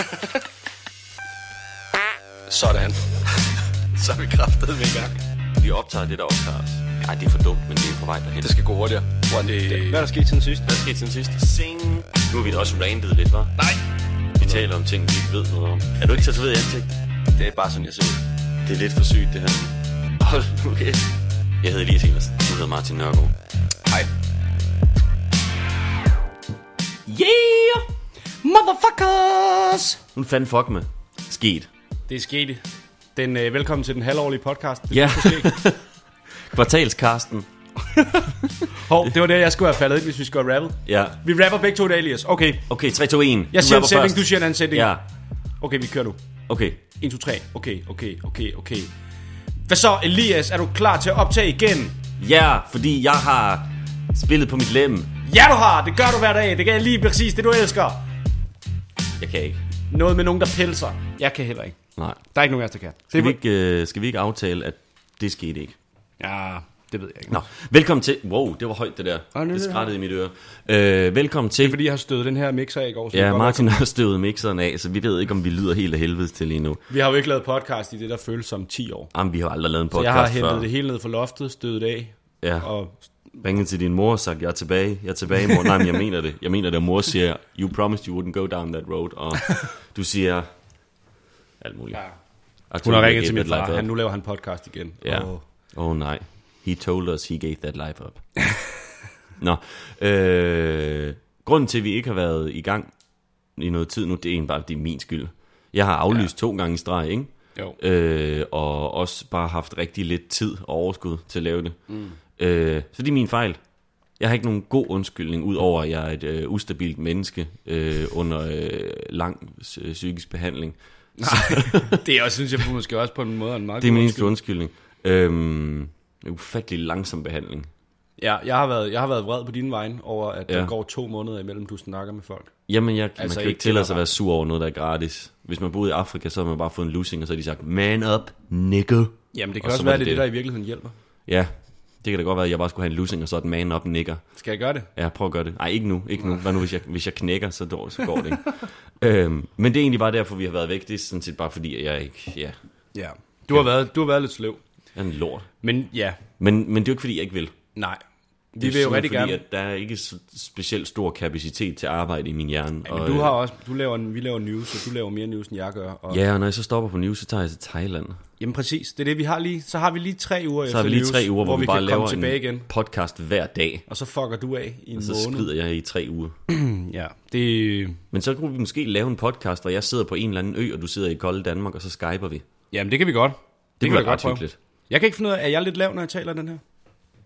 Sådan. Så er vi kraftet med i gang. Vi optager det, der optager os. Ej, det er for dumt, men det er på vej derhen. Det skal gå hurtigere. Hvor det... Hvad er der sket siden sidst? Hvad skete siden sidst? Sing. Nu har vi da også randet lidt, hva'? Nej. Vi taler om ting, vi ikke ved noget om. Er du ikke tatoveret i ansigt? Det er bare sådan, jeg ser ud. Det er lidt for sygt, det her. Hold nu kæft. Jeg hedder Elias Evers. Du hedder Martin Nørgaard. Hej. Yeah! Motherfuckers! Nu fandt fuck med. Sket. Det er sket. Den, øh, velkommen til den halvårlige podcast. Det, Ja. Kvartalskarsten. Hov, det var det, jeg skulle have faldet ind, hvis vi skulle have rappet. Ja. Vi rapper begge to i dag, Elias. Okay. Okay, 3, 2, 1. Jeg siger en sætning, du siger en anden sætning. Ja. Okay, vi kører nu. Okay. 1, 2, 3. Okay, okay, okay, okay. Hvad så, Elias? Er du klar til at optage igen? Ja, fordi jeg har spillet på mit lem. Ja, du har. Det gør du hver dag. Det gør lige præcis det, du elsker. Jeg kan ikke. Noget med nogen, der pelser. Jeg kan heller ikke. Nej. Der er ikke nogen af os, der kan. Skal vi ikke, øh, skal vi ikke aftale, at det skete ikke? Ja, det ved jeg ikke. Nå, velkommen til... Wow, det var højt det der. Er det det skrættede i mit øre. Øh, velkommen til... Fordi jeg har stødet den her mixer af i går. så Ja, det Martin har støvet mixeren af, så vi ved ikke, om vi lyder helt af helvedes til lige nu. Vi har jo ikke lavet podcast i det, der føles som 10 år. Jamen, vi har aldrig lavet en Så podcast jeg har hentet før. det hele ned fra loftet, stødet af, Ja, og ringet til din mor og sagt, jeg er tilbage, jeg er tilbage, mor. Nej, men jeg mener det. Jeg mener det, og mor siger, you promised you wouldn't go down that road, og du siger alt muligt. Ja. Aktuelt hun har ringet til min far. Han, nu laver han podcast igen. Ja. Og Oh nej. He told us he gave that life up. Nå. Øh, grunden til, at vi ikke har været i gang i noget tid nu, det er egentlig bare, det er min skyld. Jeg har aflyst ja. to gange i streg, ikke? jo. Øh, og også bare haft rigtig lidt tid og overskud til at lave det. Mm. Øh, så det er min fejl. Jeg har ikke nogen god undskyldning, udover at jeg er et øh, ustabilt menneske øh, under øh, lang øh, psykisk behandling. Nej, det er også, synes jeg måske også på en måde en meget Det er min eneste undskyldning. Øhm, ufattelig langsom behandling. Ja, jeg har, været, jeg har været vred på din vegne over, at ja. Der går to måneder imellem, du snakker med folk. Jamen, jeg, altså, man kan ikke tillade sig at være sur over noget, der er gratis. Hvis man boede i Afrika, så har man bare fået en losing, og så har de sagt, man up, nigga. Jamen, det kan Og så også være, er det, det. der i virkeligheden hjælper. Ja, det kan da godt være, at jeg bare skulle have en losing, og så den man up, nigger. Skal jeg gøre det? Ja, prøv at gøre det. Nej, ikke nu, ikke nu. Hvad nu, hvis jeg, hvis jeg knækker, så, dår, så går det ikke. øhm, men det er egentlig bare derfor, vi har været væk. Det er sådan set bare fordi, at jeg ikke, ja, Ja. Du har været, du har været lidt sløv. jeg er en lort. Men ja, Men, men det er jo ikke fordi, jeg ikke vil. nej. Det Vi er vil jo rigtig fordi, gerne. at der er ikke så specielt stor kapacitet til at arbejde i min hjerne. Ja, men du har også, du laver, vi laver news, og du laver mere news, end jeg gør. Og, Ja, og når jeg så stopper på news, så tager jeg til Thailand. Jamen præcis, det er det, vi har lige, så har vi lige tre uger Så har vi efter lige news, tre uger, hvor, vi bare kan laver komme tilbage en igen. podcast hver dag. Og så fucker du af i en Og så måned. skrider jeg i tre uger. Ja, det, Men så kunne vi måske lave en podcast, hvor jeg sidder på en eller anden ø, og du sidder i kolde Danmark, og så skyper vi. Jamen det kan vi godt. Det, det kan kunne vi være godt ret hyggeligt. Jeg kan ikke finde ud af, er jeg lidt lav, når jeg taler den her?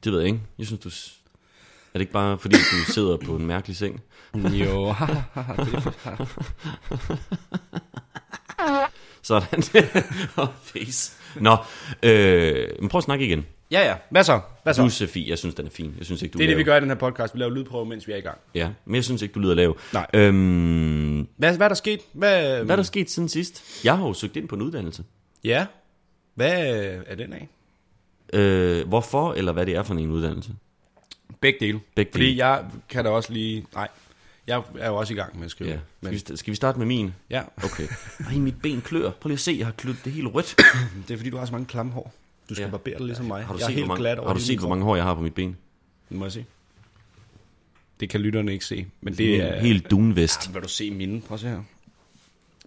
Det ved jeg ikke. Jeg synes, du... Er det ikke bare, fordi du sidder på en mærkelig seng? Jo, Sådan. oh, face. Nå, øh, men prøv at snakke igen. ja ja, hvad så? Hvad så? Du, Sofie, jeg synes, den er fin. Jeg synes ikke, du det er det, vi gør i den her podcast. Vi laver lydprøve, mens vi er i gang. Ja, men jeg synes ikke, du lyder lav. Nej. Øhm, Hvad, hvad er der sket? Hvad, hvad er der sket siden sidst? Jeg har jo søgt ind på en uddannelse. Ja. Hvad er den af? Øh, hvorfor, eller hvad det er for en uddannelse? Begge dele. Begge Fordi dele. jeg kan da også lige... Nej, jeg er jo også i gang med at skrive. Ja. Skal, Men, vi, skal vi starte med min? ja, Okay. Ej, mit ben klør. Prøv lige at se, jeg har klødt det helt rødt. det er fordi, du har så mange klamme hår. Du skal Ja. barbere dig ligesom mig. Har du jeg er set, helt hvor glat mange, over har du set, hvor mange hår jeg har på mit ben? Det må jeg se. Det kan lytterne ikke se. Men det er... Helt dunvest. Ja, vil du se mine? Prøv at se her.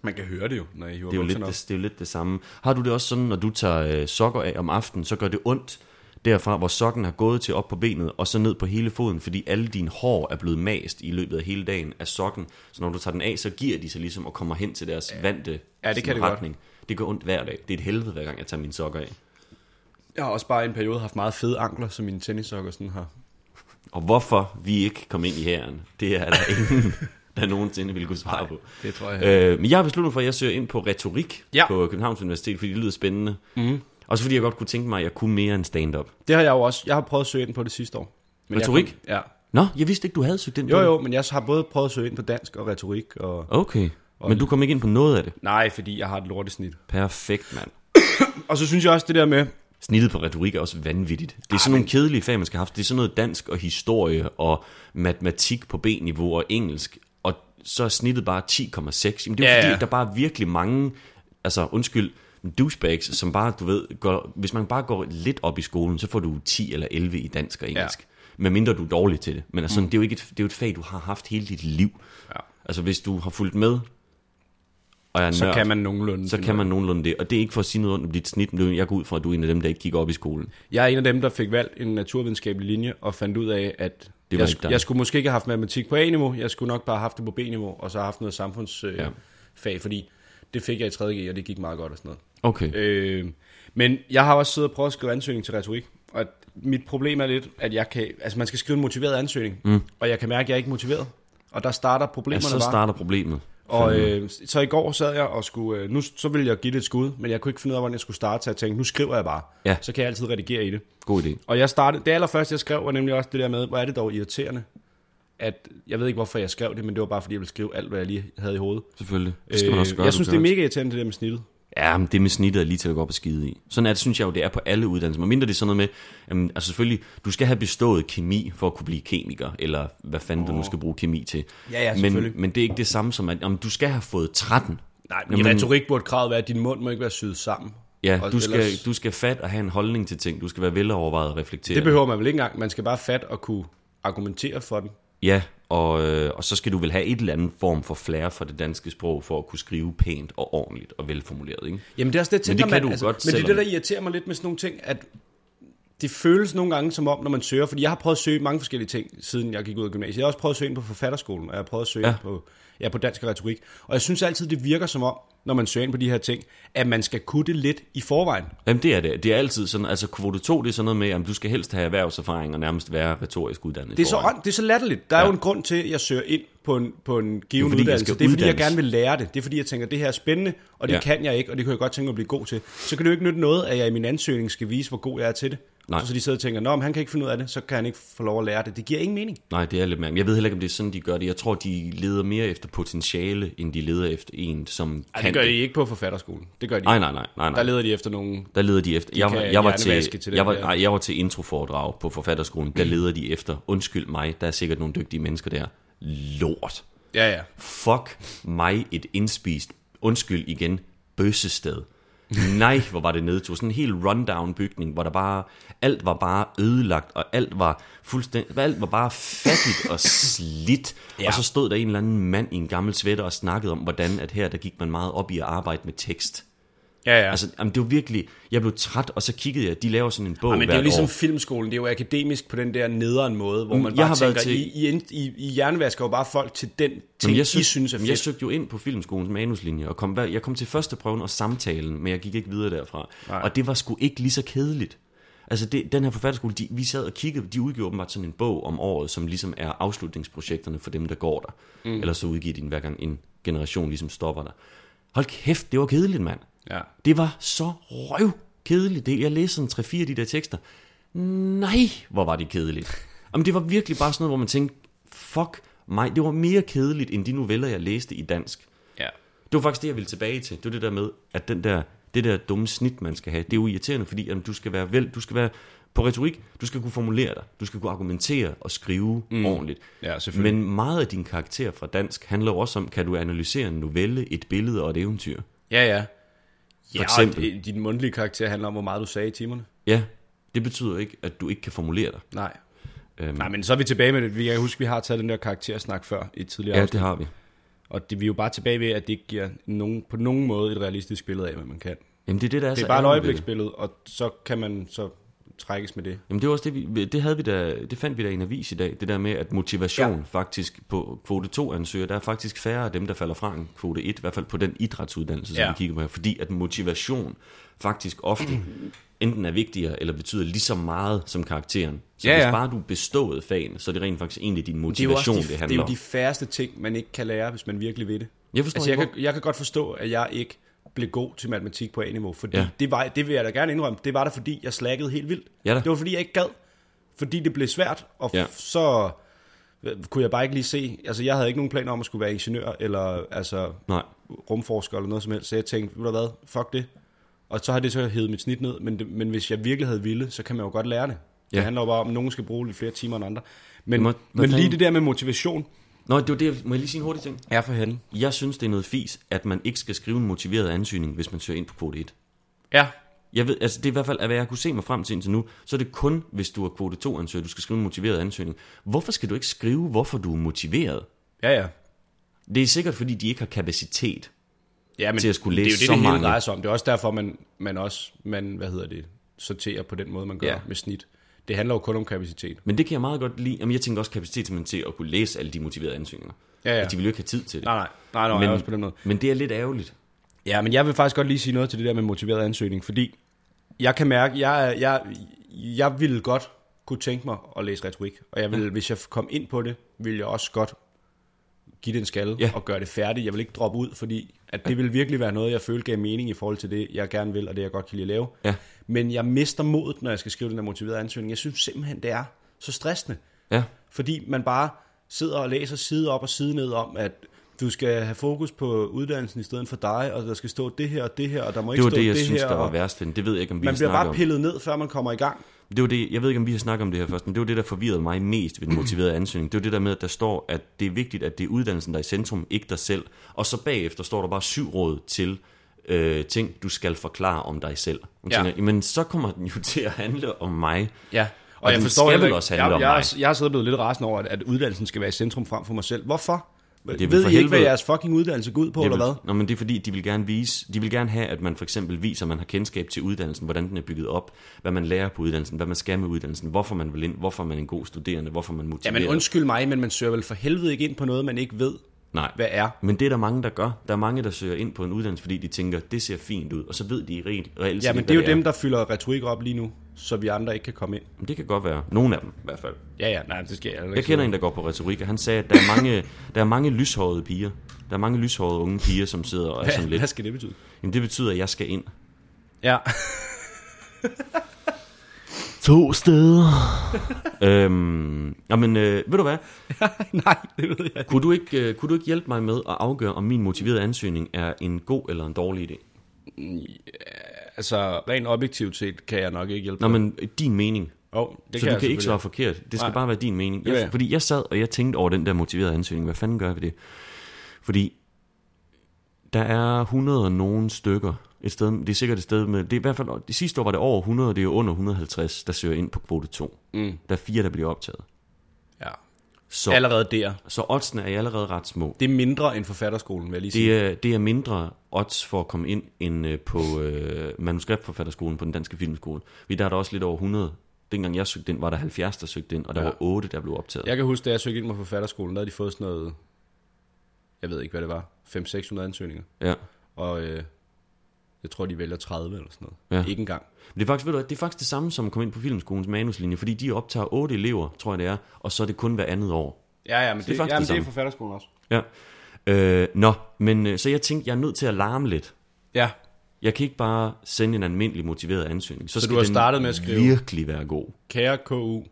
Man kan høre det jo, når jeg hiver Det er, jo lidt op. det, det er jo lidt det samme. Har du det også sådan, når du tager øh, sokker af om aftenen, så gør det ondt derfra, hvor sokken har gået til op på benet, og så ned på hele foden, fordi alle dine hår er blevet mast i løbet af hele dagen af sokken. Så når du tager den af, så giver de sig ligesom og kommer hen til deres vante Ja, det kan det godt. retning. Det gør ondt hver dag. Det er et helvede, hver gang jeg tager mine sokker af. Jeg har også bare i en periode haft meget fede ankler, som mine tennissokker sådan har. Og hvorfor vi ikke kom ind i herren, det er der ingen, der nogensinde ville kunne svare på. det tror jeg. Øh, men jeg har besluttet for, at jeg søger ind på retorik Ja. på Københavns Universitet, fordi det lyder spændende. Mm. Også fordi jeg godt kunne tænke mig, at jeg kunne mere end stand-up. Det har jeg jo også. Jeg har prøvet at søge ind på det sidste år. Men Retorik? Jeg kom, ja. Nå, jeg vidste ikke, du havde søgt ind på Jo jo, men jeg har både prøvet at søge ind på dansk og retorik. Og... Okay, men du kom ikke ind på noget af det. Nej, fordi jeg har et lortesnit. Perfekt, mand. Og så synes jeg også det der med, Snittet på retorik er også vanvittigt. Det er sådan nogle kedelige fag, man skal have haft. Det er sådan noget dansk og historie og matematik på B-niveau og engelsk. Så er snittet bare 10,6. Jamen det er Ja, fordi, ja. der bare er virkelig mange, altså undskyld, douchebags, som bare, du ved, går, hvis man bare går lidt op i skolen, så får du 10 eller 11 i dansk og engelsk. Ja. Medmindre du er dårlig til det. Men altså, mm. det, er jo ikke et, det er jo et fag, du har haft hele dit liv. Ja. Altså hvis du har fulgt med, og er Så nørd, kan man nogenlunde. så kan man nogenlunde det. Og det er ikke for at sige noget om dit snit, men jeg går ud fra, at du er en af dem, der ikke kigger op i skolen. Jeg er en af dem, der fik valgt en naturvidenskabelig linje, og fandt ud af, at Det var jeg, ikke dig. jeg skulle måske ikke have haft matematik på A-niveau, jeg skulle nok bare have haft det på B-niveau, og så have haft noget samfundsfag, øh, Ja. fag, fordi det fik jeg i 3.G, og det gik meget godt og sådan noget. Okay. Øh, men jeg har også siddet og prøvet at skrive ansøgning til retorik, og mit problem er lidt, at jeg kan, altså man skal skrive en motiveret ansøgning, mm. og jeg kan mærke, at jeg er ikke motiveret. Og der starter Ja, problemerne så bare. starter problemet. Og øh, så i går sad jeg og skulle, øh, nu så ville jeg give det et skud, men jeg kunne ikke finde ud af, hvordan jeg skulle starte, så jeg tænkte, nu skriver jeg bare. Ja. Så kan jeg altid redigere i det. God idé. Og jeg startede, det allerførste jeg skrev var nemlig også det der med, hvor er det dog irriterende, at jeg ved ikke hvorfor jeg skrev det, men det var bare fordi jeg ville skrive alt, hvad jeg lige havde i hovedet. Selvfølgelig. Det skal man også gøre. Øh, jeg synes det er mega irriterende det der med snittet. Ja, det med snittet er lige til at gå op og skide i. Sådan er det, synes jeg jo, det er på alle uddannelser. Men mindre det er sådan noget med, jamen, altså selvfølgelig, du skal have bestået kemi for at kunne blive kemiker, eller hvad fanden oh. du nu skal bruge kemi til. Ja, ja, men, selvfølgelig. men det er ikke det samme som, at jamen, du skal have fået 13. Nej, men i retorik burde kravet være, at din mund må ikke være syet sammen. Ja, Og du skal, ellers- du skal fat og have en holdning til ting. Du skal være velovervejet og reflektere. Det behøver man vel ikke engang. Man skal bare fat og kunne argumentere for den. Ja, og, øh, og så skal du vel have et eller andet form for flair for det danske sprog, for at kunne skrive pænt og ordentligt og velformuleret, ikke? Jamen det er også det, jeg Men tænker det kan man, du altså, godt, Men det er det, der irriterer mig lidt med sådan nogle ting, at det føles nogle gange som om, når man søger, fordi jeg har prøvet at søge mange forskellige ting, siden jeg gik ud af gymnasiet. Jeg har også prøvet at søge ind på forfatterskolen, og jeg har prøvet at søge Ja. på, ja, på dansk og retorik. Og jeg synes altid, det virker som om, når man søger ind på de her ting, at man skal kunne det lidt i forvejen. Jamen det er det. Det er altid sådan, altså kvote 2, det er sådan noget med, at du skal helst have erhvervserfaring og nærmest være retorisk uddannet. Det er, så, det er så latterligt. Der er Ja. jo en grund til, at jeg søger ind på en, på en given fordi, jeg uddannelse. Det er, fordi jeg gerne vil lære det. Det er, fordi jeg tænker, det her er spændende, og det ja. kan jeg ikke, og det kunne jeg godt tænke mig at blive god til. Så kan det jo ikke nytte noget, at jeg i min ansøgning skal vise, hvor god jeg er til det. Nej. Så de sidder og tænker, Nå, men han kan ikke finde ud af det, så kan han ikke få lov at lære det. Det giver ingen mening. Nej, det er lidt mærkeligt. Jeg ved heller ikke, om det er sådan, de gør det. Jeg tror, de leder mere efter potentiale, end de leder efter en, som Ej, kan det gør de ikke på forfatterskolen. Det gør de Nej, ikke. nej, nej, nej, Der nej. leder de efter nogen. Der leder de efter. Jeg, var, kan jeg, var til, til jeg, var, nej, jeg var til introforedrag på forfatterskolen. Der leder de efter. Undskyld mig, der er sikkert nogle dygtige mennesker der. Lort. Ja, ja. Fuck mig et indspist, undskyld igen, bøssested. Nej, hvor var det nedtur. Sådan en helt rundown bygning, hvor der bare, alt var bare ødelagt, og alt var fuldstændig, alt var bare fattigt og slidt. ja. Og så stod der en eller anden mand i en gammel sweater og snakkede om, hvordan at her, der gik man meget op i at arbejde med tekst. Ja, ja. Altså, jamen, det var virkelig, jeg blev træt, og så kiggede jeg, de laver sådan en bog Ja, men det er jo ligesom år. filmskolen, det er jo akademisk på den der nederen måde, hvor man jeg bare har været tænker, til- I, I, I, I hjernevasker jo bare folk til den ting, Jamen, jeg, I søgte, synes er jamen, jeg fedt. søgte jo ind på Filmskolens manuslinje, og kom, jeg kom til første prøven og samtalen, men jeg gik ikke videre derfra. Nej. Og det var sgu ikke lige så kedeligt. Altså, det, den her forfatterskole, de, vi sad og kiggede, de udgiver åbenbart sådan en bog om året, som ligesom er afslutningsprojekterne for dem, der går der. Mm. Eller så udgiver de den hver gang en generation ligesom stopper der. Hold kæft, det var kedeligt, mand. Ja. Det var så røv kedeligt. Det, jeg læste sådan 3-4 af de der tekster. Nej, hvor var det kedeligt. Jamen, det var virkelig bare sådan noget, hvor man tænkte, fuck mig, det var mere kedeligt, end de noveller, jeg læste i dansk. Ja. Det var faktisk det, jeg ville tilbage til. Det var det der med, at den der, det der dumme snit, man skal have, det er jo irriterende, fordi jamen, du skal være vel, du skal være på retorik, du skal kunne formulere dig, du skal kunne argumentere og skrive mm. ordentligt. Ja, selvfølgelig. Men meget af din karakter fra dansk handler også om, kan du analysere en novelle, et billede og et eventyr? Ja, ja. Ja, eksempel. det- din mundtlige karakter handler om, hvor meget du sagde i timerne. Ja, det betyder ikke, at du ikke kan formulere dig. Nej. Øhm, Nej, men så er vi tilbage med det. Vi kan huske, vi har taget den der karaktersnak før i et tidligere ja, afsnit. det har vi. Og det, vi er jo bare tilbage ved, at det ikke giver nogen, på nogen måde et realistisk billede af, hvad man kan. Jamen det er det, der er Det er bare et øjebliksbillede, og så kan man så trækkes med det. Jamen det var også det, vi, det, havde vi da, det fandt vi da i en avis i dag, det der med, at motivation ja. Faktisk på kvote 2 ansøger, der er faktisk færre af dem, der falder fra en kvote 1, i hvert fald på den idrætsuddannelse, som Ja. vi kigger på her, fordi at motivation faktisk ofte enten er vigtigere, eller betyder lige så meget som karakteren. Så Ja, hvis ja. bare du bestået fagen, så er det rent faktisk egentlig din Det er motivation, de, det, det, handler er jo om. de færreste ting, man ikke kan lære, hvis man virkelig vil det. Jeg forstår Altså, jeg, kan, jeg kan godt forstå, at jeg ikke blev god til matematik på A-niveau, fordi Ja. det, var, det vil jeg da gerne indrømme, det var da fordi, jeg slaggede helt vildt. Ja da. Det var fordi, jeg ikke gad, fordi det blev svært, og Ja. så øh, kunne jeg bare ikke lige se, altså jeg havde ikke nogen planer om at skulle være ingeniør, eller altså Nej. rumforsker eller noget som helst, så jeg tænkte, ved du hvad, fuck det. Og så har det så hævet mit snit ned, men, det, men hvis jeg virkelig havde ville, så kan man jo godt lære det. Ja. Det handler jo bare om, at nogen skal bruge lidt flere timer end andre. Men, Må- men lige det der med motivation, Nå, det var det, må jeg lige sige en hurtig ting? Ja, for hende. Jeg synes, det er noget fis, at man ikke skal skrive en motiveret ansøgning, hvis man søger ind på kvote 1. Ja, Jeg ved, altså det er i hvert fald, at hvad jeg kunne se mig frem til indtil nu, så er det kun, hvis du er kvote 2 ansøger, du skal skrive en motiveret ansøgning. Hvorfor skal du ikke skrive, hvorfor du er motiveret? ja, ja. Det er sikkert, fordi de ikke har kapacitet. ja men Til at skulle det er læse jo det, så det hele mange. drejer sig om. Det er også derfor, man, man også, man, hvad hedder det, sorterer på den måde, man gør ja. med snit. Det handler jo kun om kapacitet. Men det kan jeg meget godt lide. Jamen, jeg tænker også kapacitet til at kunne læse alle de motiverede ansøgninger. Ja, ja. Altså, de vil jo ikke have tid til det. Nej, nej, nej, nej, men, også på den måde. men det er lidt ærgerligt. Ja, men jeg vil faktisk godt lige sige noget til det der med motiveret ansøgning, fordi jeg kan mærke, jeg, jeg, jeg ville godt kunne tænke mig at læse retorik, og jeg vil, ja. hvis jeg kom ind på det, ville jeg også godt give det en skalle Ja. og gøre det færdigt. Jeg vil ikke droppe ud, fordi at det vil virkelig være noget, jeg føler gav mening i forhold til det, jeg gerne vil, og det jeg godt kan lide at lave. Ja. Men jeg mister modet, når jeg skal skrive den der motiverede ansøgning. Jeg synes simpelthen, det er så stressende. Ja. Fordi man bare sidder og læser side op og side ned om, at du skal have fokus på uddannelsen i stedet for dig, og der skal stå det her og det her, og der må Det ikke var stå det, jeg det synes, her. der var værst ved. Det ved jeg ikke, om vi man bliver bare om. pillet ned, før man kommer i gang. Det var det, jeg ved ikke, om vi har snakket om det her først, men det var det, der forvirrede mig mest ved den motiverede ansøgning. Det var det der med, at der står, at det er vigtigt, at det er uddannelsen, der er i centrum, ikke dig selv. Og så bagefter står der bare syv råd til øh, ting, du skal forklare om dig selv. Man Ja. tænker, men så kommer den jo til at handle om mig. Ja, og, Og jeg forstår skal vel også handle jeg, om jeg, mig. jeg, jeg har siddet og blevet lidt rasende over, at, at uddannelsen skal være i centrum frem for mig selv. Hvorfor? Er Det ved for I ikke, hvad helvede- jeres fucking uddannelse går ud på, er eller hvad? Nå, men det er fordi, de vil gerne vise, de vil gerne have, at man for eksempel viser, at man har kendskab til uddannelsen, hvordan den er bygget op, hvad man lærer på uddannelsen, hvad man skal med uddannelsen, hvorfor man vil ind, hvorfor man er en god studerende, hvorfor man motiverer. Jamen undskyld mig, men man søger vel for helvede ikke ind på noget, man ikke ved, Nej. hvad er. Men det er der mange, der gør. Der er mange, der søger ind på en uddannelse, fordi de tænker, det ser fint ud, og så ved de reelt, reelt Ja, men det er jo dem, der fylder retorik op lige nu, så vi andre ikke kan komme ind. Men Det kan godt være. Nogle af dem i hvert fald. Ja, ja, nej, det skal jeg Jeg kender en, der går på retorik, og han sagde, at der er mange, der er mange lyshårede piger. Der er mange lyshårede unge piger, som sidder og er sådan lidt... hvad skal det betyde? Jamen, det betyder, at jeg skal ind. Ja. To steder. øhm, jamen, øh, ved du hvad? nej, det ved jeg ikke. Kunne du, ikke, øh, kunne du ikke hjælpe mig med at afgøre, om min motiverede ansøgning er en god eller en dårlig idé? Altså, rent objektivt set kan jeg nok ikke hjælpe Nå, dig. men din mening. Oh, det så kan du jeg kan ikke svare forkert. Det skal Nej. bare være din mening. Jeg, Ja. Fordi jeg sad, og jeg tænkte over den der motiverede ansøgning. Hvad fanden gør vi det? Fordi der er 100 og nogen stykker. Et sted, det er sikkert et sted med... Det er i hvert fald, det sidste år var det over 100, og det er under 150, der søger ind på kvote 2. Mm. Der er fire, der bliver optaget. Så, Allerede der. så oddsene er allerede ret små. Det er mindre end forfatterskolen, vil jeg lige sige. Det er, det er mindre odds for at komme ind end øh, på øh, manuskriptforfatterskolen på den danske filmskole. Vi der er der også lidt over 100. Dengang jeg søgte ind, var der 70, der søgte ind, og der Ja. var 8, der blev optaget. Jeg kan huske, da jeg søgte ind på forfatterskolen, der havde de fået sådan noget, jeg ved ikke, hvad det var, 500-600 ansøgninger. Ja. Og øh, jeg tror, de vælger 30 eller sådan noget. Ja. Ikke engang. Men det er faktisk, ved du, det er faktisk det samme som komme ind på filmskolens manuslinje, fordi de optager 8 elever, tror jeg det er, og så er det kun hver andet år. Ja, ja, men det det, er faktisk ja, men det det er forfatterskolen også. Ja. Øh, nå, men øh, så jeg tænkte, jeg er nødt til at larme lidt. Ja, Jeg kan ikke bare sende en almindelig motiveret ansøgning. Så, Så du har startet med at skrive- virkelig være god. kære KU.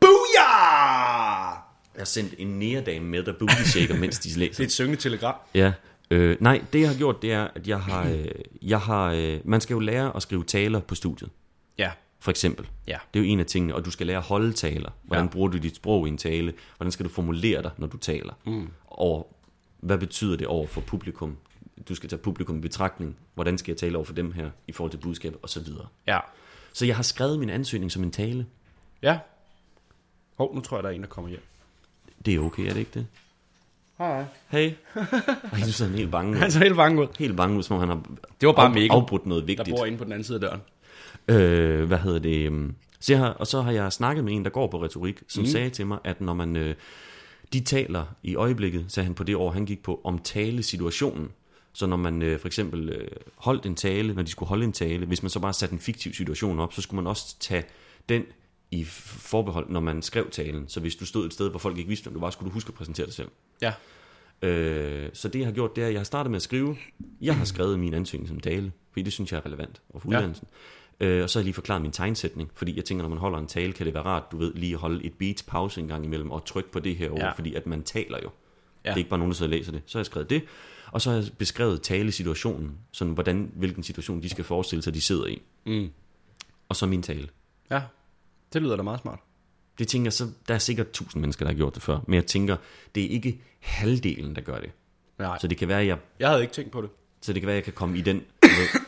Booyah! Jeg har sendt en næredame med, der booty shaker, mens de læser. Det er et syngende telegram. Ja. Øh, nej, det jeg har gjort, det er, at jeg har... Øh, jeg har øh, man skal jo lære at skrive taler på studiet, Ja, for eksempel. ja. Det er jo en af tingene, og du skal lære at holde taler. Hvordan Ja. bruger du dit sprog i en tale? Hvordan skal du formulere dig, når du taler? Mm. Og hvad betyder det over for publikum? Du skal tage publikum i betragtning. Hvordan skal jeg tale over for dem her, i forhold til budskab, og så videre. Ja. Så jeg har skrevet min ansøgning som en tale. Ja. Hov, nu tror jeg, der er en, der kommer hjem. Det er okay, er det ikke det? Hej. Hey. Synes, han er helt bange. Han så helt bange ud. Helt bange, ud, som om han har Det var bare af- Mikkel, afbrudt noget Der vigtigt. bor inde på den anden side af døren. Øh, hvad hedder det? øhm, Så jeg har, og så har jeg snakket med en, der går på retorik, som mm. sagde til mig, at når man... Øh, de taler i øjeblikket, sagde han på det år, han gik på, om talesituationen. Så når man øh, for eksempel øh, holdt en tale, når de skulle holde en tale, hvis man så bare satte en fiktiv situation op, så skulle man også tage den i forbehold, når man skrev talen. Så hvis du stod et sted, hvor folk ikke vidste, hvem du var, skulle du huske at præsentere dig selv. Ja. Øh, så det jeg har gjort, det er, at jeg har startet med at skrive. Jeg har skrevet min ansøgning som tale, fordi det synes jeg er relevant over for Ja. uddannelsen. Øh, og så har jeg lige forklaret min tegnsætning, fordi jeg tænker, når man holder en tale, kan det være rart, du ved, lige at holde et beats pause en gang imellem, og trykke på det her ord, Ja. ja. fordi at man taler jo. Ja. Det er ikke bare nogen, der sidder og læser det. Så har jeg skrevet det, og så har jeg beskrevet talesituationen, sådan hvordan, hvilken situation de skal forestille sig, de sidder i. Mm. Og så min tale. Ja. Det lyder da meget smart. Det tænker så der er sikkert tusind mennesker, der har gjort det før. Men jeg tænker, det er ikke halvdelen, der gør det. Nej. Så det kan være, at jeg, Jeg havde ikke tænkt på det. så det kan være, at jeg kan komme i den,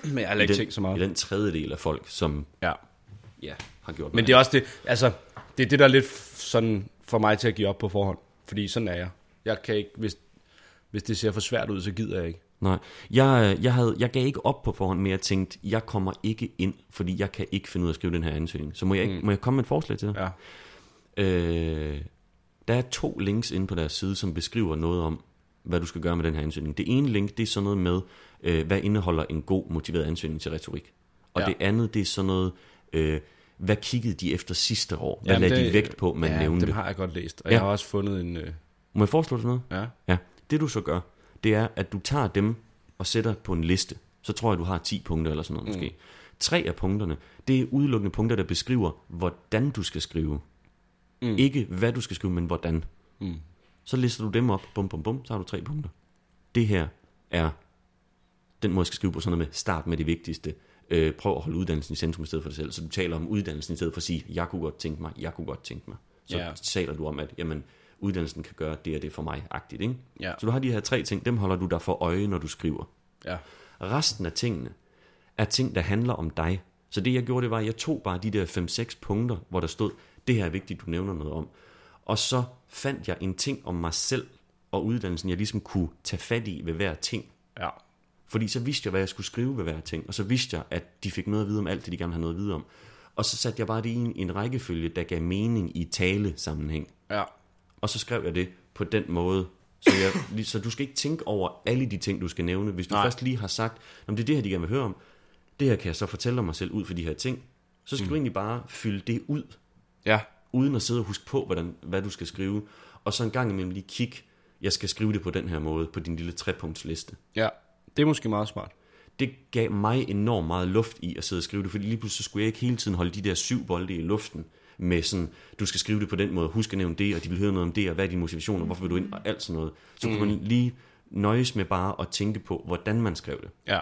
Men jeg har i ikke den, tænkt så meget. i den tredjedel af folk, som Ja. ja, har gjort Men det er også det, altså, det er det, der er lidt sådan for mig til at give op på forhånd. Fordi sådan er jeg. Jeg kan ikke, hvis, hvis det ser for svært ud, så gider jeg ikke. Nej, jeg, jeg, havde, jeg gav ikke op på forhånd, men jeg tænkte, jeg kommer ikke ind, fordi jeg kan ikke finde ud af at skrive den her ansøgning. Så må jeg, ikke, mm. må jeg komme med et forslag til dig? Ja. Øh, der er to links inde på deres side, som beskriver noget om, hvad du skal gøre med den her ansøgning. Det ene link, det er sådan noget med, øh, hvad indeholder en god motiveret ansøgning til retorik. Og Ja. det andet, det er sådan noget, øh, hvad kiggede de efter sidste år? Hvad Jamen, lagde de vægt på, man ja, nævnte? dem har jeg godt læst. Og Ja. jeg har også fundet en... Øh, Må jeg foreslå sådan noget? ja. Ja, det du så gør, det er, at du tager dem og sætter på en liste. Så tror jeg, du har 10 punkter eller sådan noget måske. Tre af punkterne, det er udelukkende punkter, der beskriver, hvordan du skal skrive. Mm. Ikke hvad du skal skrive, men hvordan. Mm. Så lister du dem op, bum, bum, bum, så har du tre punkter. Det her er den måde, jeg skal skrive på sådan noget med, start med det vigtigste. Øh, prøv at holde uddannelsen i centrum i stedet for dig selv. Så du taler om uddannelsen i stedet for at sige, jeg kunne godt tænke mig, jeg kunne godt tænke mig. Så Ja. taler du om, at jamen, uddannelsen kan gøre det og det for mig, agtigt, ikke? Ja. Så du har de her tre ting, dem holder du dig for øje, når du skriver. Ja. Resten af tingene er ting, der handler om dig. Så det jeg gjorde, det var, at jeg tog bare de der 5-6 punkter, hvor der stod, det her er vigtigt, du nævner noget om. Og så fandt jeg en ting om mig selv og uddannelsen, jeg ligesom kunne tage fat i ved hver ting. Ja. Fordi så vidste jeg, hvad jeg skulle skrive ved hver ting, og så vidste jeg, at de fik noget at vide om alt det, de gerne have noget at vide om. Og så satte jeg bare det i en, en rækkefølge, der gav mening i tale sammenhæng. Ja. Og så skrev jeg det på den måde. Så, jeg, så du skal ikke tænke over alle de ting, du skal nævne. Hvis du Nej. Først lige har sagt, om det er det her, de gerne vil høre om, det her kan jeg så fortælle mig selv ud for de her ting, så skal mm. du egentlig bare fylde det ud, Ja. uden at sidde og huske på, hvordan, hvad du skal skrive. Og så en gang imellem lige kigge, jeg skal skrive det på den her måde, på din lille trepunktsliste. Ja. Det er måske meget smart. Det gav mig enormt meget luft i at sidde og skrive det, fordi lige pludselig skulle jeg ikke hele tiden holde de der syv bolde i luften med sådan, du skal skrive det på den måde, husk at nævne det, og de vil høre noget om det, og hvad er din motivation, og hvorfor vil du ind, og alt sådan noget. Så kunne man lige nøjes med bare at tænke på, hvordan man skrev det. Ja.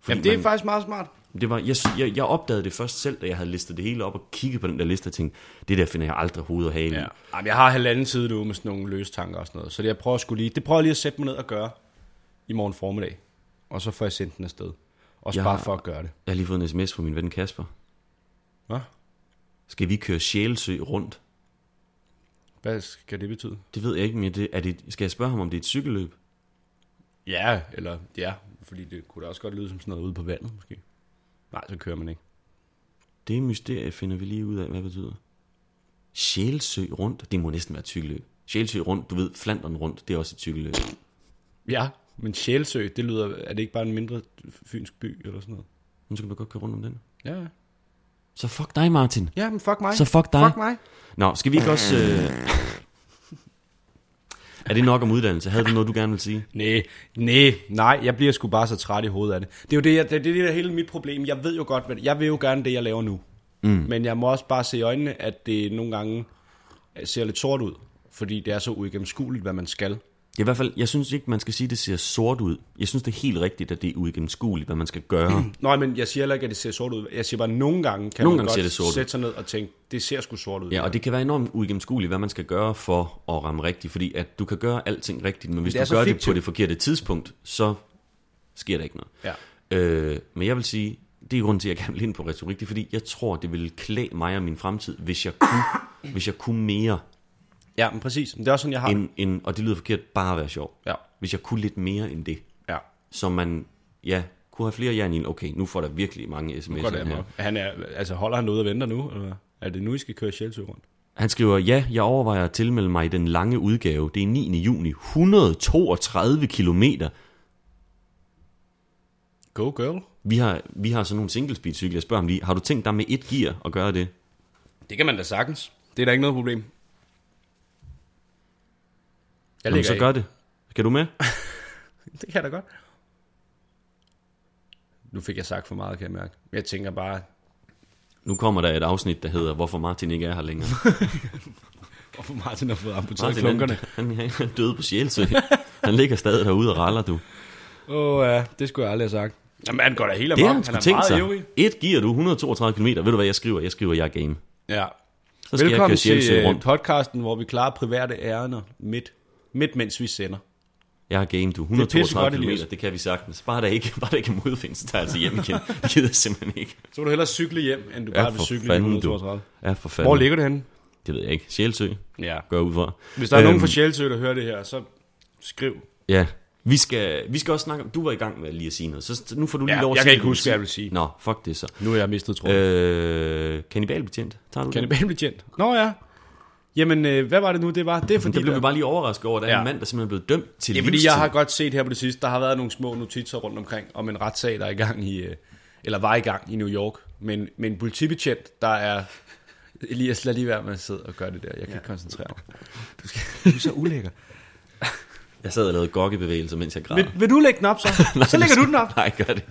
Fordi Jamen, det er man- faktisk meget smart. Det var, jeg, jeg, jeg opdagede det først selv, da jeg havde listet det hele op og kigget på den der liste og tænkte, det der finder jeg aldrig hoved og hale. Ja. Jamen, jeg har halvanden side nu med sådan nogle løse tanker og sådan noget. Så det, jeg prøver skulle lige, det prøver jeg lige at sætte mig ned og gøre i morgen formiddag. Og så får jeg sendt den afsted. Også Jeg bare for at gøre det. Jeg har lige fået en sms fra min ven Kasper. Hvad? Skal vi køre Sjælsø rundt? Hvad skal det betyde? Det ved jeg ikke, men det, er det, skal jeg spørge ham, om det er et cykelløb? Ja, eller ja, fordi det kunne da også godt lyde som sådan noget ude på vandet, måske. Nej, så kører man ikke. Det mysterie finder vi lige ud af, hvad det betyder. Sjælsø rundt, det må næsten være et cykelløb. Sjælsø rundt, du ved, Flandern rundt, det er også et cykelløb. Ja, men Sjælsø, det lyder, er det ikke bare en mindre fynsk by eller sådan noget? Nu skal du godt køre rundt om den. Ja. Så fuck dig, Martin. Ja, men fuck mig. Så fuck dig. Fuck mig. Nå, skal vi ikke også... Øh... Er det nok om uddannelse? Havde du noget, du gerne vil sige? Nej, nej, nej, jeg bliver sgu bare så træt i hovedet af det. Det er jo det, jeg, det, er det der hele mit problem. Jeg ved jo godt, hvad, jeg vil jo gerne det, jeg laver nu. Mm. Men jeg må også bare se i øjnene, at det nogle gange ser lidt sort ud. Fordi det er så uigennemskueligt, hvad man skal. Det er i hvert fald, jeg synes ikke, man skal sige, at det ser sort ud. Jeg synes, det er helt rigtigt, at det er uigennemskueligt, hvad man skal gøre. Nå, men jeg siger heller ikke, at det ser sort ud. Jeg siger bare, at nogle gange kan Nogle man gange godt det sætte sig ned og tænke, det ser sgu sort ud. Ja, og det kan være enormt uigennemskueligt, hvad man skal gøre for at ramme rigtigt. Fordi at du kan gøre alting rigtigt, men hvis det er du gør det fiktivt. på det forkerte tidspunkt, så sker der ikke noget. Ja. Øh, men jeg vil sige, det er grunden til, at jeg gerne vil ind på retorik, det er fordi, jeg tror, det ville klæde mig og min fremtid, hvis jeg kunne, hvis jeg kunne mere, ja, men præcis. Men det er også sådan, jeg har det. end, end, og det lyder forkert, bare at være sjov. Ja, Hvis jeg kunne lidt mere end det, ja. så man, ja, kunne have flere jern i en, okay, nu får der virkelig mange sms'er af her. mig. Han er, altså, holder han noget og venter nu? Eller er det nu, I skal køre Sjælsø rundt? Han skriver, ja, jeg overvejer at tilmelde mig i den lange udgave. Det er 9. juni. 132 kilometer. Go girl. Vi har, vi har sådan nogle single speed cykler. Jeg spørger ham lige, har du tænkt dig med et gear at gøre det? Det kan man da sagtens. Det er da ikke noget problem. Jeg Jamen, ligger så i. gør det. Skal du med? Det kan jeg da godt. Nu fik jeg sagt for meget, kan jeg mærke. Jeg tænker bare, Nu kommer der et afsnit, der hedder, hvorfor Martin ikke er her længere. hvorfor Martin har fået amputeret Martin, han, klunkerne. han, han er død på Sjælsø. Han ligger stadig derude og raller, du. Åh oh, ja, det skulle jeg aldrig have sagt. Jamen, han går da helt Det amok. han Han er tænkt meget sig. ivrig. Et gear, du 132 km. Ved du, hvad jeg skriver? Jeg skriver, jeg er game. Ja. Så skal Velkommen jeg køre til øh, rundt. podcasten, hvor vi klarer private ærender midt, midt mens vi sender. Jeg har game, du. Det er pissegodt, 132 km, Elias. det kan vi sagtens. Bare der ikke, bare der ikke er modvind, så tager jeg altså hjem igen. Det gider jeg simpelthen ikke. Så vil du hellere cykle hjem, end du Ja, bare vil cykle fanden, du. 132. Ja, for fanden. Hvor ligger det henne? Det ved jeg ikke. Sjælsø, Ja. går jeg ud for. Hvis der er nogen Øhm, fra Sjælsø, der hører det her, så skriv. Ja, vi skal, vi skal også snakke om, du var i gang med lige at sige noget, så nu får du lige Ja, lov at jeg sige kan ikke det, huske, hvad jeg vil sige. Nå, fuck det så. Nu er jeg mistet tråden. Øh, Kannibalbetjent, tager du det? Kannibalbetjent. Nå ja. Jamen, øh, hvad var det nu, det var? Det er fordi, Det blev der- vi bare lige overrasket over, at der er Ja. en mand, der simpelthen er blevet dømt til Det er fordi, jeg har godt set her på det sidste, der har været nogle små notitser rundt omkring, om en retssag, der er i gang i, øh, eller var i gang i New York, men, med en politibetjent, der er... Elias, lad lige være med at sidde og gøre det der. Jeg kan ja. ikke koncentrere mig. Du, skal, du er så ulækker. Jeg sad og lavede gokkebevægelser, mens jeg græd. Vil, vil du lægge den op så? så lægger du den op. Nej, gør det.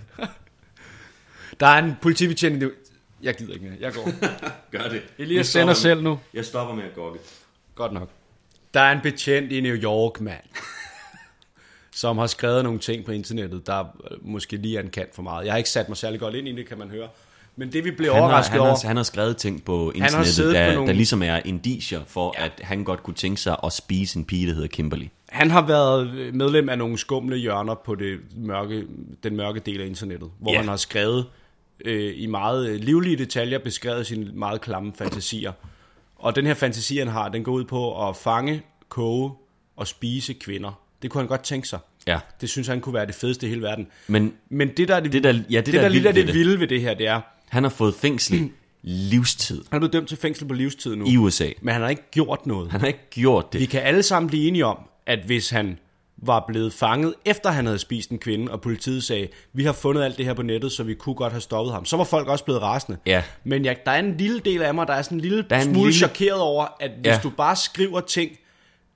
Der er en politibetjent. Jeg gider ikke mere. Jeg går. Gør det. Elias sender selv nu. Jeg stopper med at gokke. Godt nok. Der er en betjent i New York, mand. som har skrevet nogle ting på internettet, der måske lige er en kant for meget. Jeg har ikke sat mig særlig godt ind i det, kan man høre. Men det vi blev Han har, overrasket han, over... har, han har skrevet ting på har internettet, der, nogle- der ligesom er indicier for, ja. at han godt kunne tænke sig at spise en pige, der hedder Kimberly. Han har været medlem af nogle skumle hjørner på det mørke, den mørke del af internettet, hvor Ja. han har skrevet øh, i meget øh, livlige detaljer, beskrevet sine meget klamme fantasier. Og den her fantasi, han har, den går ud på at fange, koge og spise kvinder. Det kunne han godt tænke sig. Ja. Det synes han kunne være det fedeste i hele verden. Men Men det, der er det, Det, der- ja, det, det, der er der er vildt ved det det. vilde ved det her, det er, han har fået fængsel livstid han er blevet dømt til fængsel på livstid nu, i USA. men han har ikke gjort noget. Han har ikke gjort det. Vi kan alle sammen blive enige om, at hvis han var blevet fanget, efter han havde spist en kvinde, og politiet sagde, vi har fundet alt det her på nettet, så vi kunne godt have stoppet ham, så var folk også blevet rasende. Ja. Men jeg, der er en lille del af mig, der er sådan en lille Der er en smule lille- chokeret over, at hvis Ja. du bare skriver ting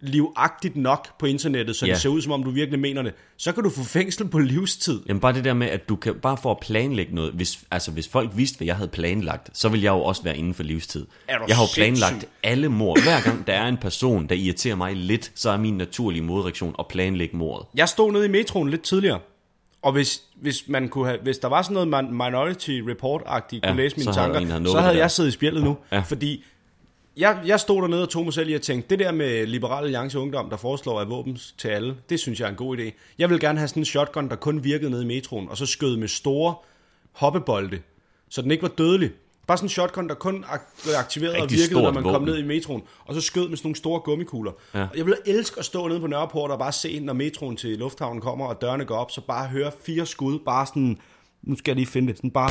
livagtigt nok på internettet, så Ja. det ser ud som om du virkelig mener det, så kan du få fængsel på livstid. Jamen bare det der med, at du kan bare for at planlægge noget, hvis, altså hvis folk vidste, hvad jeg havde planlagt, så ville jeg jo også være inden for livstid. Er jeg har jo sindssyg? planlagt alle mord. Hver gang der er en person, der irriterer mig lidt, så er min naturlige modreaktion at planlægge mordet. Jeg stod nede i metroen lidt tidligere, og hvis, hvis, man kunne have, hvis der var sådan noget Minority Report-agtigt, kunne Ja, læse mine så tanker, havde så havde jeg siddet i spjældet nu. Ja. Fordi jeg, jeg stod dernede og tog mig selv i at tænke, det der med Liberal Alliance Ungdom, der foreslår at våben til alle, det synes jeg er en god idé. Jeg vil gerne have sådan en shotgun, der kun virkede nede i metroen, og så skød med store hoppebolde, så den ikke var dødelig. Bare sådan en shotgun, der kun ak- aktiverede og Rigtig virkede, når man kom våben. ned i metroen, og så skød med sådan nogle store gummikugler. Ja. Og Jeg ville elske at stå nede på Nørreport og bare se, når metroen til lufthavnen kommer, og dørene går op, så bare høre fire skud, bare sådan, nu skal jeg lige finde det, sådan bare...